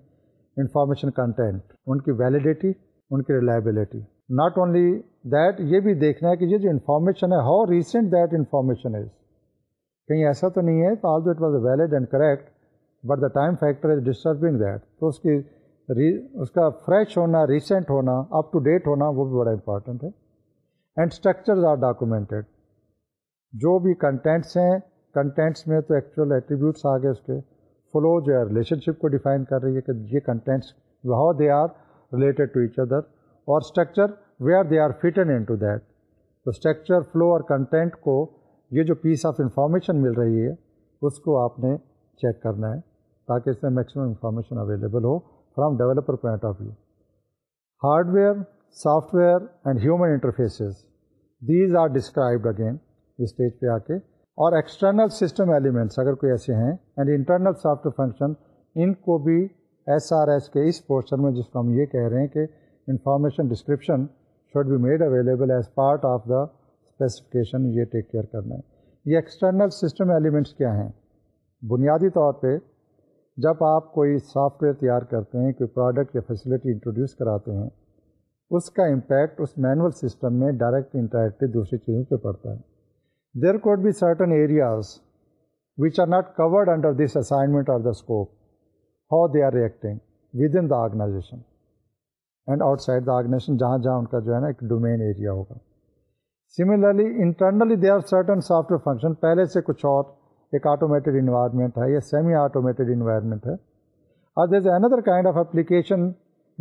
انفارمیشن کنٹینٹ ان کی ویلیڈیٹی ان کی ریلائبلٹی ناٹ اونلی دیٹ یہ بھی دیکھنا ہے کہ یہ جو انفارمیشن ہے how recent that information is کہیں ایسا تو نہیں ہے تو although it was a valid and correct but the time factor is disturbing that تو اس کی اس کا فریش ہونا ریسنٹ ہونا اپ ٹو ڈیٹ ہونا وہ بھی بڑا امپارٹنٹ ہے اینڈ اسٹرکچرز آر ڈاکومینٹیڈ جو بھی کنٹینٹس ہیں کنٹینٹس میں تو ایکچوئل ایٹریبیوٹس آ گئے اس کے فلو جو ہے ریلیشن شپ کو ڈیفائن کر رہی ہے کہ یہ contents how they are related to each other اور structure where they are fitting in to that تو اسٹرکچر فلو اور کنٹینٹ کو یہ جو پیس آف انفارمیشن مل رہی ہے اس کو آپ نے چیک کرنا ہے تاکہ اس میں میکسیمم انفارمیشن اویلیبل ہو from developer point of view hardware software and human interfaces these are described again stage پہ آ کے اور ایکسٹرنل سسٹم ایلیمنٹس اگر کوئی ایسے ہیں and internal software function ان کو بھی ایس آر ایس کے اس پورشن میں جس کو ہم یہ کہہ رہے ہیں کہ information description should be made available as part of the specification یہ ٹیک کیئر کرنا ہے یہ ایکسٹرنل سسٹم ایلیمنٹس کیا ہیں بنیادی طور پہ جب آپ کوئی سافٹ ویئر تیار کرتے ہیں کوئی پروڈکٹ یا فیسلٹی انٹروڈیوس کراتے ہیں اس کا امپیکٹ اس مینول سسٹم میں ڈائریکٹ انٹریکٹ دوسری چیزوں پہ پڑتا ہے there could be certain areas which are not covered under this assignment of the scope how they are reacting with in the organization and outside the organization جہاں جہاں ان کا جو ہے نا ایک ڈومین ایریا ہوگا similarly internally they are certain software function پہلے سے کچھ اور ایک آٹومیٹڈ انوائرمنٹ ہے یا سیمی آٹومیٹڈ انوائرمنٹ ہے اور there is another kind of application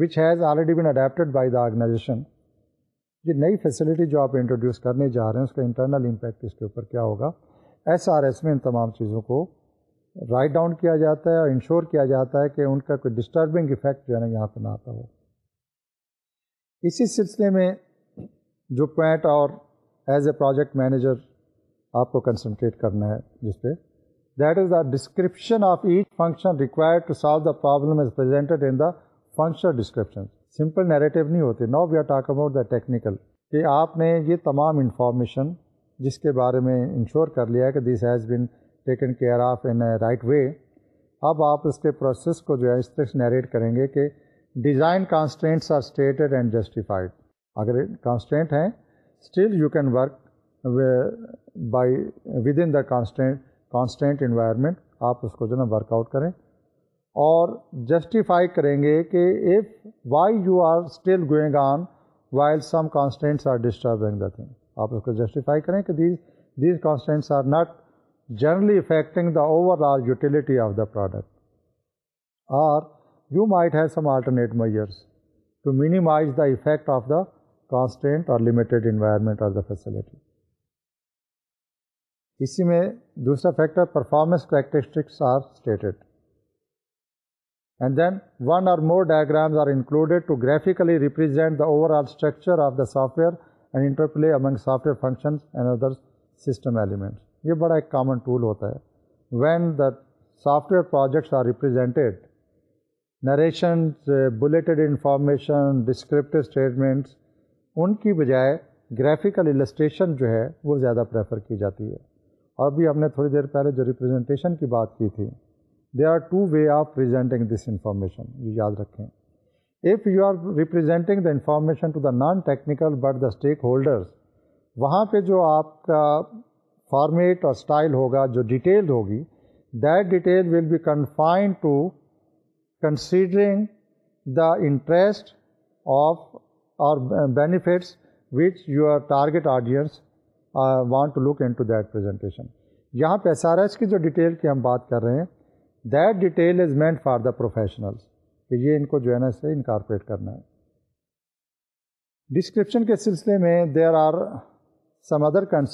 which has already been adapted by the organization یہ نئی فیسلٹی جو آپ انٹروڈیوس کرنے جا رہے ہیں اس کا انٹرنل امپیکٹ اس کے اوپر کیا ہوگا ایس آر ایس میں ان تمام چیزوں کو رائٹ ڈاؤن کیا جاتا ہے اور انشور کیا جاتا ہے کہ ان کا کوئی ڈسٹربنگ افیکٹ جو ہے نا یہاں پہ نہ آتا ہو اسی سلسلے میں جو پوائنٹ اور ایز اے پروجیکٹ مینیجر آپ کو کنسنٹریٹ کرنا ہے جس پہ that is the description of each function require problem is in the function description simple narrative نہیں ہوتے نو we are talk about the technical کہ آپ نے یہ تمام انفارمیشن جس کے بارے میں انشور کر لیا ہے کہ this has been taken care of in a right way اب آپ اس کے پروسیس کو جو ہے اس طرح نیریٹ کریں گے کہ design constants are stated and justified اگر کانسٹینٹ ہیں still you can work by with in the constant constant environment آپ اس کو جو ہے نا ورک آؤٹ کریں اور جسٹیفائی کریں گے کہ if why you are still going on while some constants are disturbing the thing آپ اس کو جسٹیفائی کریں کہ these constraints are not affecting the overall utility of the product. Or you might have some alternate measures to minimize the effect of the constraint or limited environment or the facility. اسی میں دوسرا factor performance characteristics are stated and then one or more diagrams are included to graphically represent the over all structure of the software and interplay among software functions and other system elements یہ بڑا ایک کامن ٹول ہوتا ہے when the software projects are represented narration bulleted information descriptive statements ان کی بجائے گرافیکل السٹریشن جو ہے وہ زیادہ پریفر کی جاتی ہے اور بھی ہم نے تھوڑی دیر پہلے جو ریپرزینٹیشن کی بات کی تھی they are two way of presenting this information یہ یاد رکھیں if you are representing the information to the non technical but the stakeholders وہاں پہ جو آپ کا فارمیٹ اور اسٹائل ہوگا جو ڈیٹیل ہوگی that detail will be confine to considering the interest of or benefits which you are target audience want to look in to that presentation یہاں پہ ایس آر ایس کی جو ڈیٹیل کی ہم بات کر رہے ہیں that detail is meant for the professionals کہ یہ ان کو جو ہے نا سے انکارپوریٹ کرنا ہے ڈسکرپشن کے سلسلے میں there are operation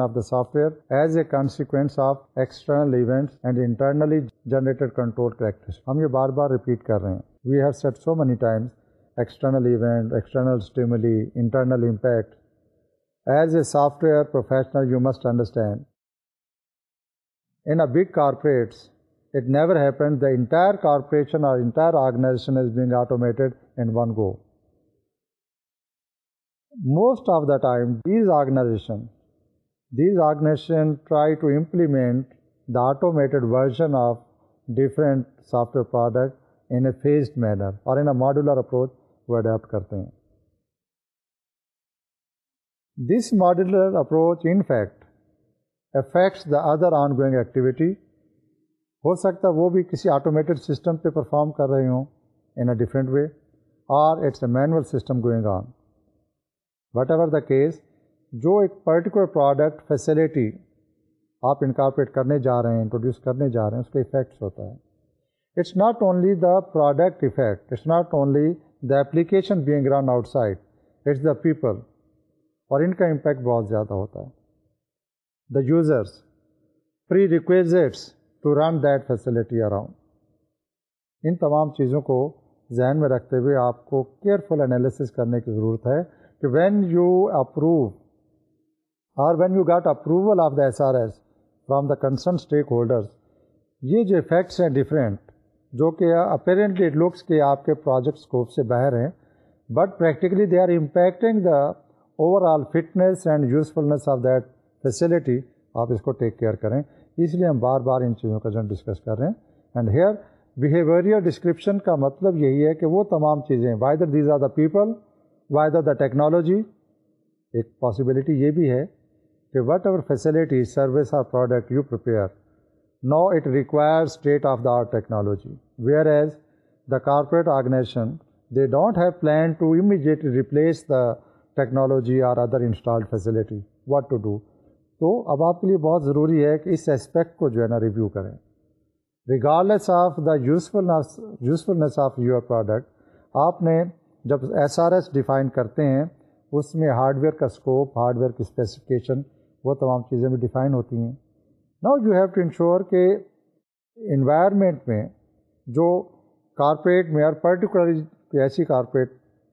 of the software as a consequence of external event internally generated control practice ہم یہ بار بار ریپیٹ کر رہے ہیں internal impact as a software professional understand in big corporates it never happen the entire corporation or entire organisation is being automated and one go most of the time these organisation these organisation try to implement the automated version of different software product in a phased manner or in a modular approach وہ اڈیپٹ کرتے ہیں this modular approach in fact affects the other ongoing activity ہو سکتا وہ بھی کسی آٹومیٹڈ سسٹم پہ پرفارم کر رہے ہوں in a different way or it's a manual system going on whatever the case جو ایک پرٹیکولر پروڈکٹ فیسلٹی آپ انکارپریٹ کرنے جا رہے ہیں انٹروڈیوس کرنے جا رہے ہیں اس کا افیکٹس ہوتا ہے it's not only the product affect it's not only the application being run outside it's the people اور ان کا امپیکٹ بہت زیادہ ہوتا ہے the users prerequisites to run that facility around ان تمام چیزوں کو ذہن میں رکھتے ہوئے آپ کو کیئرفل انالیسس کرنے کی ضرورت ہے کہ when you approve or when you get approval of the S R S from the concern stakeholders یہ جو افیکٹس ہیں ڈفرینٹ جو کہ اپیرنٹلی اٹ لکس کہ آپ کے پروجیکٹ اسکوپ سے باہر ہیں but practically they are impacting the over all fitness and usefulness of that facility آپ اس کو ٹیک کیئر کریں اس لیے ہم بار بار ان چیزوں کا جو ڈسکس کر رہے ہیں اینڈ ہیئر بیہیویئر ڈسکرپشن کا مطلب یہی ہے کہ وہ تمام چیزیں whether these are the people whether the technology ایک پاسبلٹی یہ بھی ہے کہ whatever facility service or product you prepare know it require state of the art technology whereas the corporate organisation they don't have plan to immediately replace the technology or other install facility what to do تو اب آپ کے لیے بہت ضروری ہے کہ اس اسپیکٹ کو جو ہے نا ریویو کریں regardless of the useful usefulness of your product آپ نے جب ایس آر ایس ڈیفائن کرتے ہیں اس میں ہارڈ ویئر کا اسکوپ ہارڈ ویئر کی اسپیسیفکیشن وہ تمام چیزیں بھی ڈیفائن ہوتی ہیں now you have to ensure کہ انوائرمنٹ میں جو کارپوریٹ میں اور پرٹیکولرلی ایسی کارپوریٹ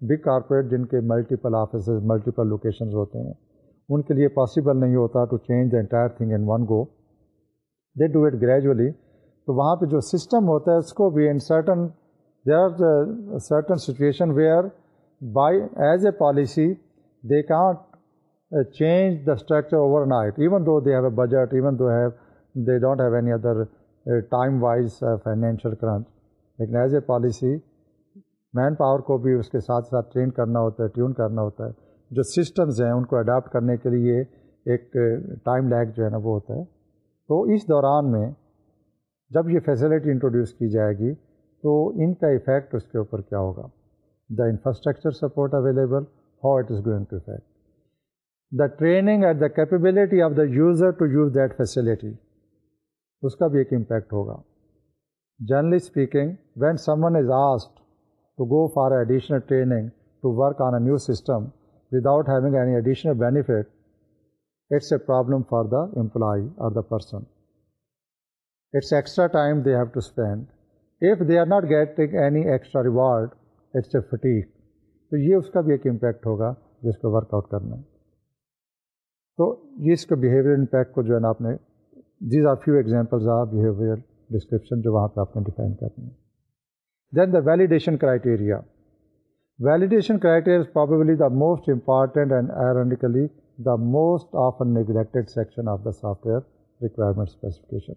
بگ کارپوریٹ جن کے ملٹیپل آفیسز ملٹیپل لوکیشنز ہوتے ہیں ان کے لیے پاسبل نہیں ہوتا to change the entire thing in one go they do it gradually تو وہاں پہ جو سسٹم ہوتا ہے اس کو بھی in certain they are certain situation where by as a policy they can't change the structure overnight even though they have a budget even though have they don't have any other time wise financial crunch لیکن as a policy manpower کو بھی اس کے ساتھ ساتھ ٹرین کرنا ہوتا ہے ٹیون کرنا ہوتا ہے جو سسٹمز ہیں ان کو اڈاپٹ کرنے کے لیے ایک ٹائم لیگ جو ہے نا وہ ہوتا ہے تو اس دوران میں جب یہ فیسلٹی انٹروڈیوس کی جائے گی تو ان کا افیکٹ اس کے اوپر کیا ہوگا the infrastructure support available how it is going to affect the training at the capability of the user to use that facility اس کا بھی ایک امپیکٹ ہوگا generally speaking when someone is asked to go for additional training to work on a new system without having having any additional benefit it's a problem for the employee or the person it's extra time they have to spend they they are not any extra any extra reward it's a fatigue تو یہ اس کا بھی ایک امپیکٹ ہوگا جس کو ورک آؤٹ کرنا تو اس کا بیہیویئر امپیکٹ کو جو ہے نا آپ نے these are few examples behaviour description جو وہاں پہ آپ نے ڈیفائن کرنا ہے then the validation criteria validation criteria is probably the most important and ironically the most often neglected section of the software requirement specification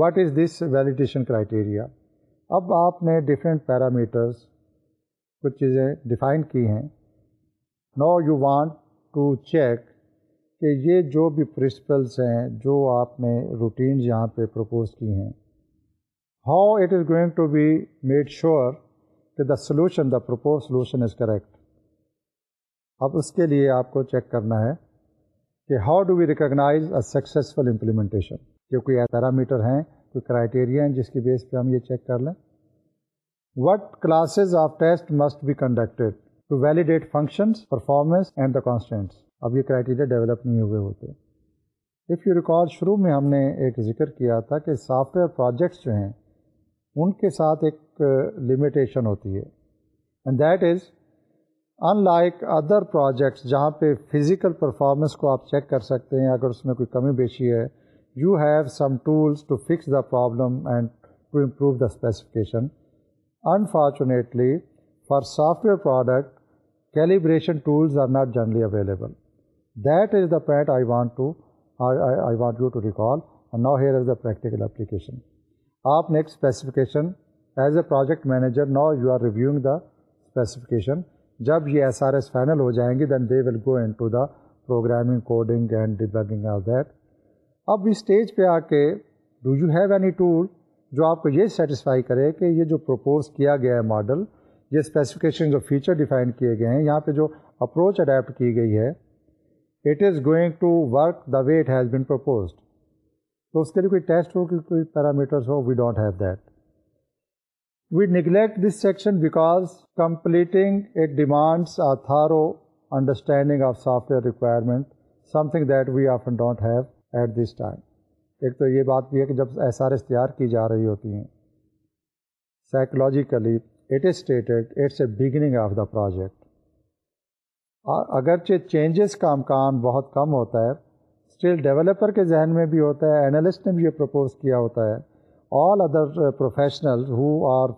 what is this validation criteria اب آپ نے ڈفرینٹ پیرامیٹرس کچھ چیزیں ڈیفائن کی ہیں now you want to check کہ یہ جو بھی پرنسپلس ہیں جو آپ نے روٹینز یہاں پہ پروپوز کی ہیں how it is going to be made sure کہ the solution the propose solution is correct اب اس کے لیے آپ کو چیک کرنا ہے کہ how do we recognise a successful implementation کوئی پیرامیٹر ہیں کوئی کرائٹیریا ہیں جس کی بیس پہ ہم یہ چیک کر لیں what classes of test must be conducted to validate functions performance and the constants اب یہ کرائٹیریا ڈیولپ نہیں ہوئے ہوتے اف یو ریکارڈ شروع میں ہم نے ایک ذکر کیا تھا کہ سافٹ ویئر پروجیکٹس جو ہیں ان کے ساتھ ایک لمیٹیشن ہوتی ہے and that is unlike other projects جہاں پہ فزیکل پرفارمنس کو آپ چیک کر سکتے ہیں اگر اس میں کوئی کمی بیشی ہے you have some tools to fix the problem and to improve the specification unfortunately for software product calibration tools are not generally available that is the point I want to I want you to recall now here is the practical application آپ نے ایک specification as a project manager now you are reviewing the specification جب یہ ایس آر ایس فائنل ہو جائیں گی دین دے will go in to the programming coding and ending of that اب اس اسٹیج پہ آ کے do you have any tool جو آپ کو یہ سیٹسفائی کرے کہ یہ جو پروپوز کیا گیا ہے ماڈل یہ اسپیسیفکیشن جو فیچر ڈیفائن کیے گئے ہیں یہاں پہ جو اپروچ اڈیپٹ کی گئی ہے it is going to work the way it has been proposed تو اس کے لیے کوئی ٹیسٹ ہو کہ کوئی پیرامیٹرس ہو we don't have that we neglect this section because completing it demands thorough understanding of software requirement something that we often don't have at this time ایک تو یہ بات بھی ہے کہ جب ایس آر ایس تیار کی جا رہی ہوتی ہیں psychologically it is stated it's a beginning of the project اگرچہ چینجز کا امکان بہت کم ہوتا ہے اسٹل ڈیولپر کے ذہن میں بھی ہوتا ہے اینالسٹ نے بھی یہ پرپوز کیا ہوتا ہے all other professional who are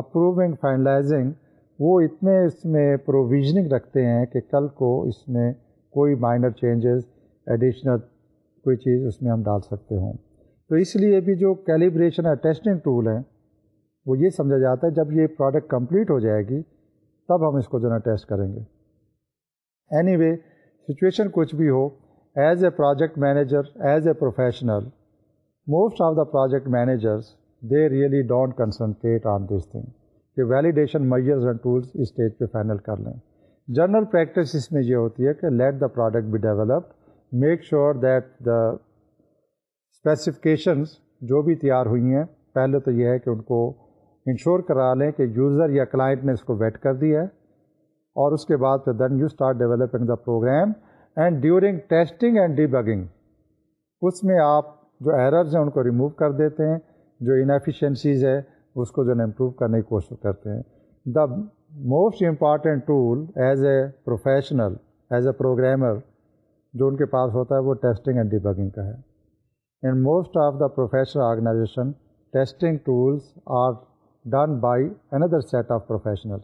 approving finalising وہ اتنے اس میں پروویژنگ رکھتے ہیں کہ کل کو اس میں کوئی مائنر چینجز ایڈیشنل کوئی چیز اس میں ہم ڈال سکتے ہوں تو اس لیے بھی جو کیلیبریشن اور ٹیسٹنگ ٹول ہیں وہ یہ سمجھا جاتا ہے جب یہ پروڈکٹ کمپلیٹ ہو جائے گی تب ہم اس کو جو ہے نا ٹیسٹ کریں گے اینی وے سچویشن کچھ بھی ہو as a project manager as a professional most of the project managers they really don't concentrate on this thing کہ validation measures and tools stage پہ فائنل کر لیں جنرل پریکٹس اس میں یہ ہوتی ہے کہ let the product be developed make sure that the specifications جو بھی تیار ہوئی ہیں پہلے تو یہ ہے کہ ان کو انشور کرا لیں کہ یوزر یا کلائنٹ نے اس کو ویٹ کر دیا ہے اور اس کے بعد پھر then you start developing the program and during testing and debugging اس میں آپ جو ایررز ہیں ان کو ریموو کر دیتے ہیں جو انفیشینسیز ہے اس کو جو ہے امپروو کرنے کی کوشش کرتے ہیں the most important tool as a professional as a programmer جو ان کے پاس ہوتا ہے وہ ٹیسٹنگ اینڈ ڈی بگنگ کا ہے and most of the professional organization testing tools are done by اندر سیٹ آف پروفیشنل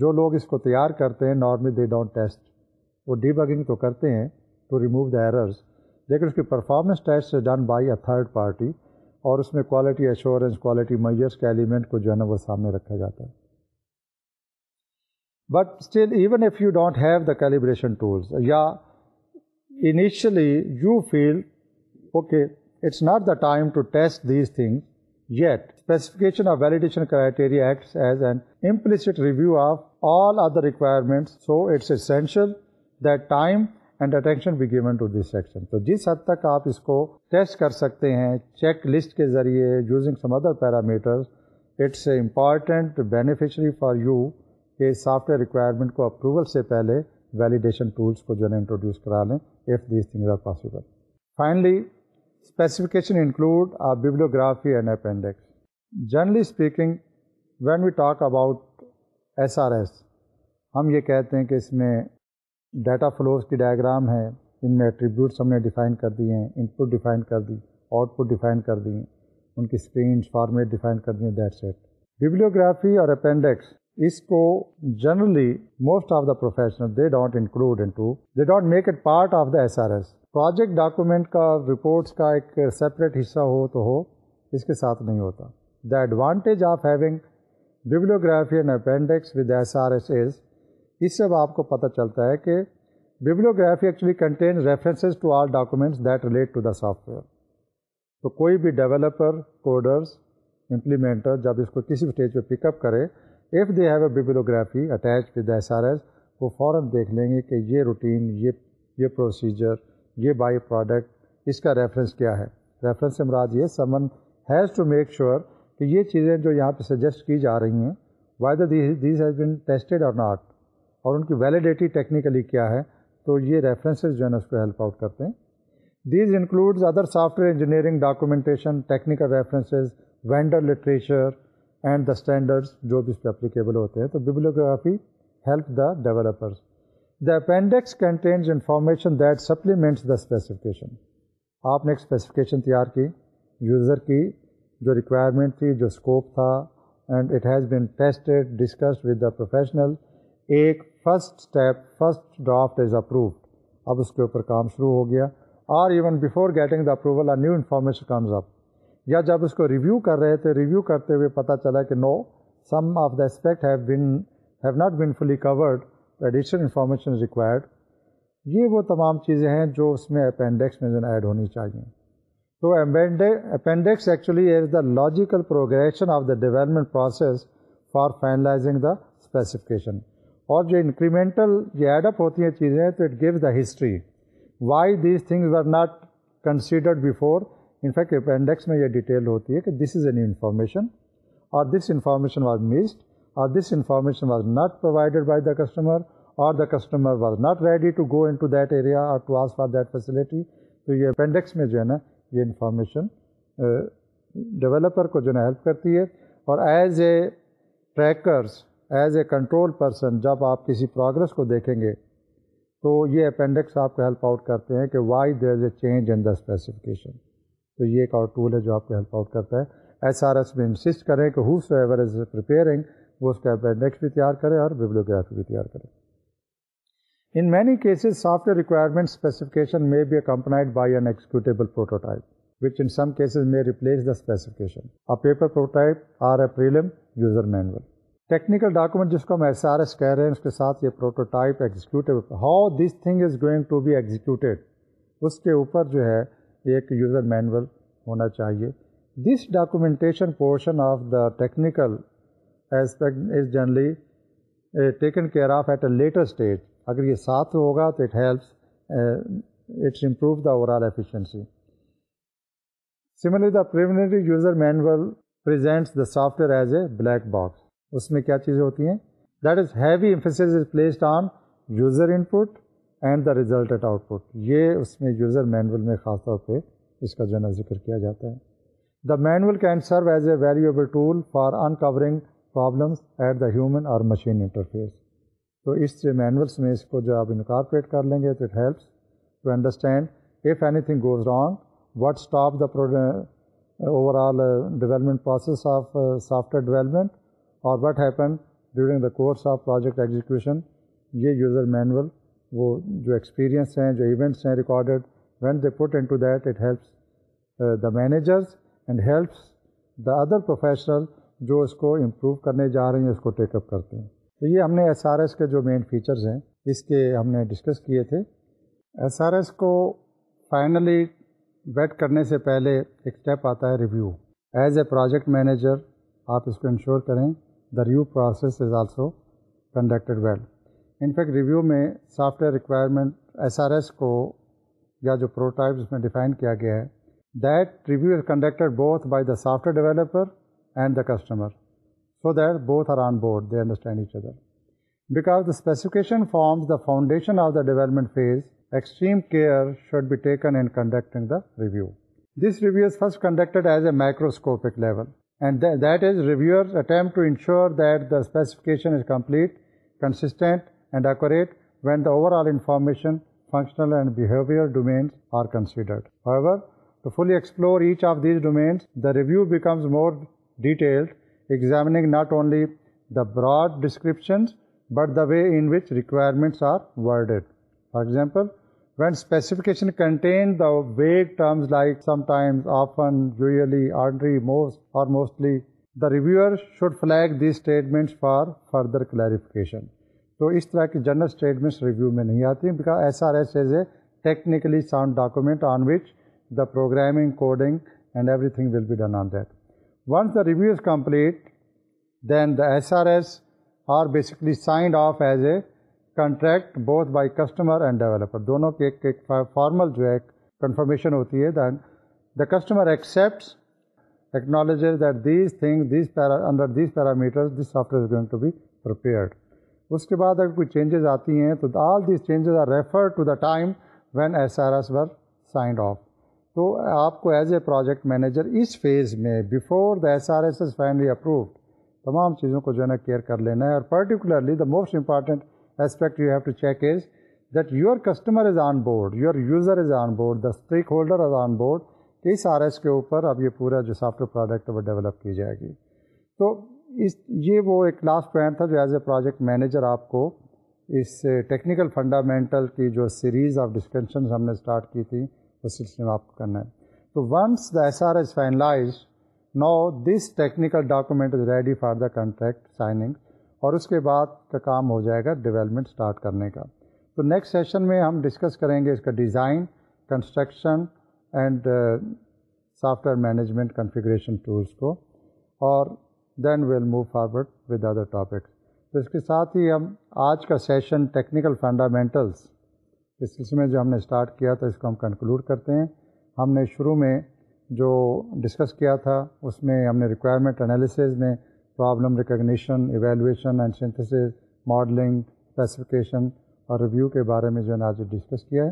جو لوگ اس کو تیار کرتے ہیں normally they don't test debugging تو کرتے ہیں ٹو ریموو دا ایررز لیکن اس کی performance test done by a third party اور اس میں کوالٹی ایشورنس کوالٹی میئرس کے ایلیمنٹ کو جو ہے نا وہ سامنے رکھا جاتا ہے but still even if you don't have the calibration یا initially you feel okay it's not the time to test these yet specification of validation criteria acts as an implicit review of all other requirements so it's essential that time and attention be given to this section تو جس حد تک آپ اس کو ٹیسٹ کر سکتے ہیں چیک لسٹ کے ذریعے using some other parameters it's a important beneficiary for you کہ سافٹ ویئر ریکوائرمنٹ کو اپروول سے پہلے ویلیڈیشن ٹولس کو جو ہے انٹروڈیوس کرا لیں if if things are possible finally specification include a bibliography and appendix generally speaking when we talk about S R S ہم یہ کہتے ہیں کہ اس میں ڈیٹا فلوز کی ڈائیگرام ہے ان میں ایٹریبیوٹس ہم نے ڈیفائن کر دیے ہیں ان پٹ ڈیفائن کر دی آؤٹ پٹ ڈیفائن کر دی ان کی اسکرینس فارمیٹ ڈیفائن کر دیے دیٹ سیٹ ویبلیوگرافی اور اپینڈکس اس کو generally most of the professional they don't include in to they don't make it part of the S R S project document کا رپورٹس کا ایک سیپریٹ حصہ ہو تو ہو اس کے ساتھ نہیں ہوتا the advantage of having bibliography and appendix with S R S is اس سے آپ کو پتہ چلتا ہے کہ bibliography actually contain references to all documents that relate to the software تو کوئی بھی ڈیولپر کوڈرز امپلیمنٹر جب اس کو کسی بھی اسٹیج پہ پک اپ کرے if they have a bibliography attach with S R S وہ فوراً دیکھ لیں گے کہ یہ روٹین یہ یہ پروسیجر یہ بائی پروڈکٹ اس کا ریفرنس کیا ہے ریفرنس سے یہ someone has to make sure کہ یہ چیزیں جو یہاں پہ سجیسٹ کی جا رہی ہیں why the these been tested اور ناٹ اور ان کی ویلیڈیٹی ٹیکنیکلی کیا ہے تو یہ ریفرنسز جو ہے نا اس کو ہیلپ آؤٹ کرتے ہیں these includes other software engineering documentation technical references vendor literature and the standards جو بھی اس پہ اپلیکیبل ہوتے ہیں تو bibliography help the developers the appendix contains information that supplements the specification آپ نے ایک اسپیسیفکیشن تیار کی یوزر کی جو ریکوائرمنٹ تھی جو اسکوپ تھا and it has been tested discussed with the professional ایک first step first draft is approved اب اس کے اوپر کام شروع ہو گیا اور even before getting the approval are new information comes up یا جب اس کو ریویو کر رہے تھے ریویو کرتے ہوئے پتہ چلا کہ no some of the aspect have been have not been fully covered additional information required یہ وہ تمام چیزیں ہیں جو اس میں اپینڈکس میں جو ایڈ ہونی چاہیے تو appendix actually is the logical progression of the development process for finalising the specification اور جو انکریمنٹل یہ ایڈ اپ ہوتی ہیں چیزیں تو it gives the history why these things are not considered before in fact میں یہ ڈیٹیل ہوتی ہے کہ دس از این انفارمیشن اور دس انفارمیشن واز مسڈ اور this information was not provided by the customer اور the customer was not ready to go in to that area اور to ask for that facility تو یہ اپینڈکس میں جو ہے نا یہ انفارمیشن ڈیولپر uh, کو جو ہے نا ہیلپ کرتی ہے اور as a trackers as a control person جب آپ کسی پروگرس کو دیکھیں گے تو یہ اپینڈکس آپ کو ہیلپ آؤٹ کرتے ہیں کہ why there is a change in the specification تو یہ ایک اور ٹول ہے جو آپ کو ہیلپ آؤٹ کرتا ہے ایس آر ایس میں انسسٹ کریں کہ whosoever is preparing وہ اس کا اپینڈکس بھی تیار کریں اور ویویوگرافی بھی تیار کریں in many cases software requirement specification may be a کمپنائڈ by executable prototype which in cases میں replace the specification prototype are a manual technical document جس کو ہم ایس آر ایس کہہ رہے ہیں اس کے ساتھ یہ prototype executive how this thing is going to be executed اس کے اوپر جو ہے ایک یوزر مینول ہونا چاہیے this documentation portion of the technical aspect is generally taken care of at a later stage اگر یہ ساتھ ہوگا تو it helps it's improve the over all efficiency similarly the preliminary user manual presents the software as a black box اس میں کیا چیزیں ہوتی ہیں that is heavy emphasis is placed on user input and the result at output یہ اس میں یوزر مینول میں خاص طور پہ اس کا جو ہے نا ذکر کیا جاتا ہے the manual can serve as a valuable tool for covering problems at the human اور مشین انٹرفیس تو اس مینولس میں اس کو جو آپ انکارپریٹ کر لیں گے تو it helps to understand if anything goes wrong what stop the پروڈ overall development process of software development اور what happen during the course of project execution یہ یوزر مینول وہ جو ایکسپیرینس ہیں جو ایونٹس ہیں recorded when they put in to that it helps the managers and helps the other professional جو اس کو امپروو کرنے جا رہے ہیں اس کو ٹیک اپ کرتے ہیں تو یہ ہم نے ایس آر ایس کے جو مین فیچرز ہیں اس کے ہم نے ڈسکس کیے تھے ایس آر ایس کو فائنلی ویٹ کرنے سے پہلے ایک اسٹیپ آتا ہے review as a project manager آپ اس کو انشور کریں the review process is also conducted well in fact review میں software requirement S R S کو یا جو پروٹائپ اس میں ڈیفائن کیا گیا ہے that review is conducted both by the software developer and the customer so that both are on board they understand each other because the specification forms the foundation of the development phase extreme care should be taken and conducting the review this review is first conducted as a microscopic level and that is reviewer's attempt to ensure that the specification is complete, consistent and accurate when the overall information, functional and behavioral domains are considered. However, to fully explore each of these domains, the review becomes more detailed, examining not only the broad descriptions, but the way in which requirements are worded. For example, when specification contain the vague terms like some times آفنلی آنڈری mostly the reviewer should flag the statement for further clarification تو اس طرح کی جنرل اسٹیٹمنٹس ریویو میں نہیں آتی because S R S is a technically sound document on which the programming coding and everything will be done on that once the review is complete then the S R S are basically signed off as a contract both by customer and developer دونوں کے ایک ایک فارمل جو ہے کنفرمیشن ہوتی ہے then the customer accepts acknowledge that these thing these para under these parameter this software is going to be prepared اس کے بعد اگر کوئی چینجز آتی ہیں تو all these changes are refer to the time when S R S were signed off تو آپ کو ایز اے پروجیکٹ مینیجر اس فیز میں before the S R S is finally approved تمام چیزوں کو جو ہے نا کیئر کر لینا ہے اور particularly the most important respect you have to check is that your customer is on board your user is on board the stakeholder is on board S R S کے اوپر اب یہ پورا جو سافٹ ویئر پروڈکٹ وہ ڈیولپ کی جائے گی تو اس یہ وہ ایک لاسٹ پوائنٹ تھا جو ایز اے پروجیکٹ مینیجر آپ کو اس ٹیکنیکل فنڈامنٹل کی جو سیریز آف ڈسکشن ہم نے اسٹارٹ کی تھیں اس سلسلے میں آپ کو کرنا ہے تو once the S R S finalise now this technical document is ready for the contract signing اور اس کے بعد کا کام ہو جائے گا ڈیولپمنٹ اسٹارٹ کرنے کا تو نیکسٹ سیشن میں ہم ڈسکس کریں گے اس کا design construction and software management configuration tools کو اور then we'll move forward with other topics تو اس کے ساتھ ہی ہم آج کا سیشن ٹیکنیکل فنڈامنٹلس اس میں جو ہم نے اسٹارٹ کیا تھا اس کو ہم کنکلوڈ کرتے ہیں ہم نے شروع میں جو ڈسکس کیا تھا اس میں ہم نے ریکوائرمنٹ انالیسز میں problem recognition evaluation and synthesis modelling specification اور ریویو کے بارے میں جو ہے نا آج ڈسکس کیا ہے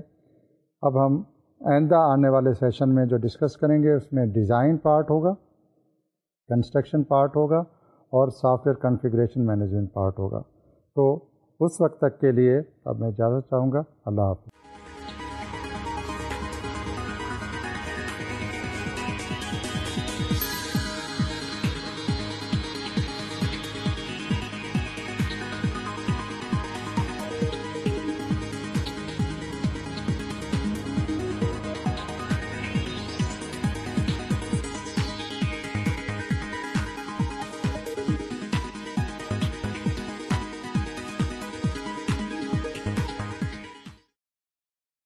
اب ہم آئندہ آنے والے سیشن میں جو ڈسکس کریں گے اس میں ڈیزائن پارٹ ہوگا کنسٹرکشن پارٹ ہوگا اور software configuration management part ہوگا تو اس وقت تک کے لیے اب میں اجازت چاہوں گا اللہ حافظ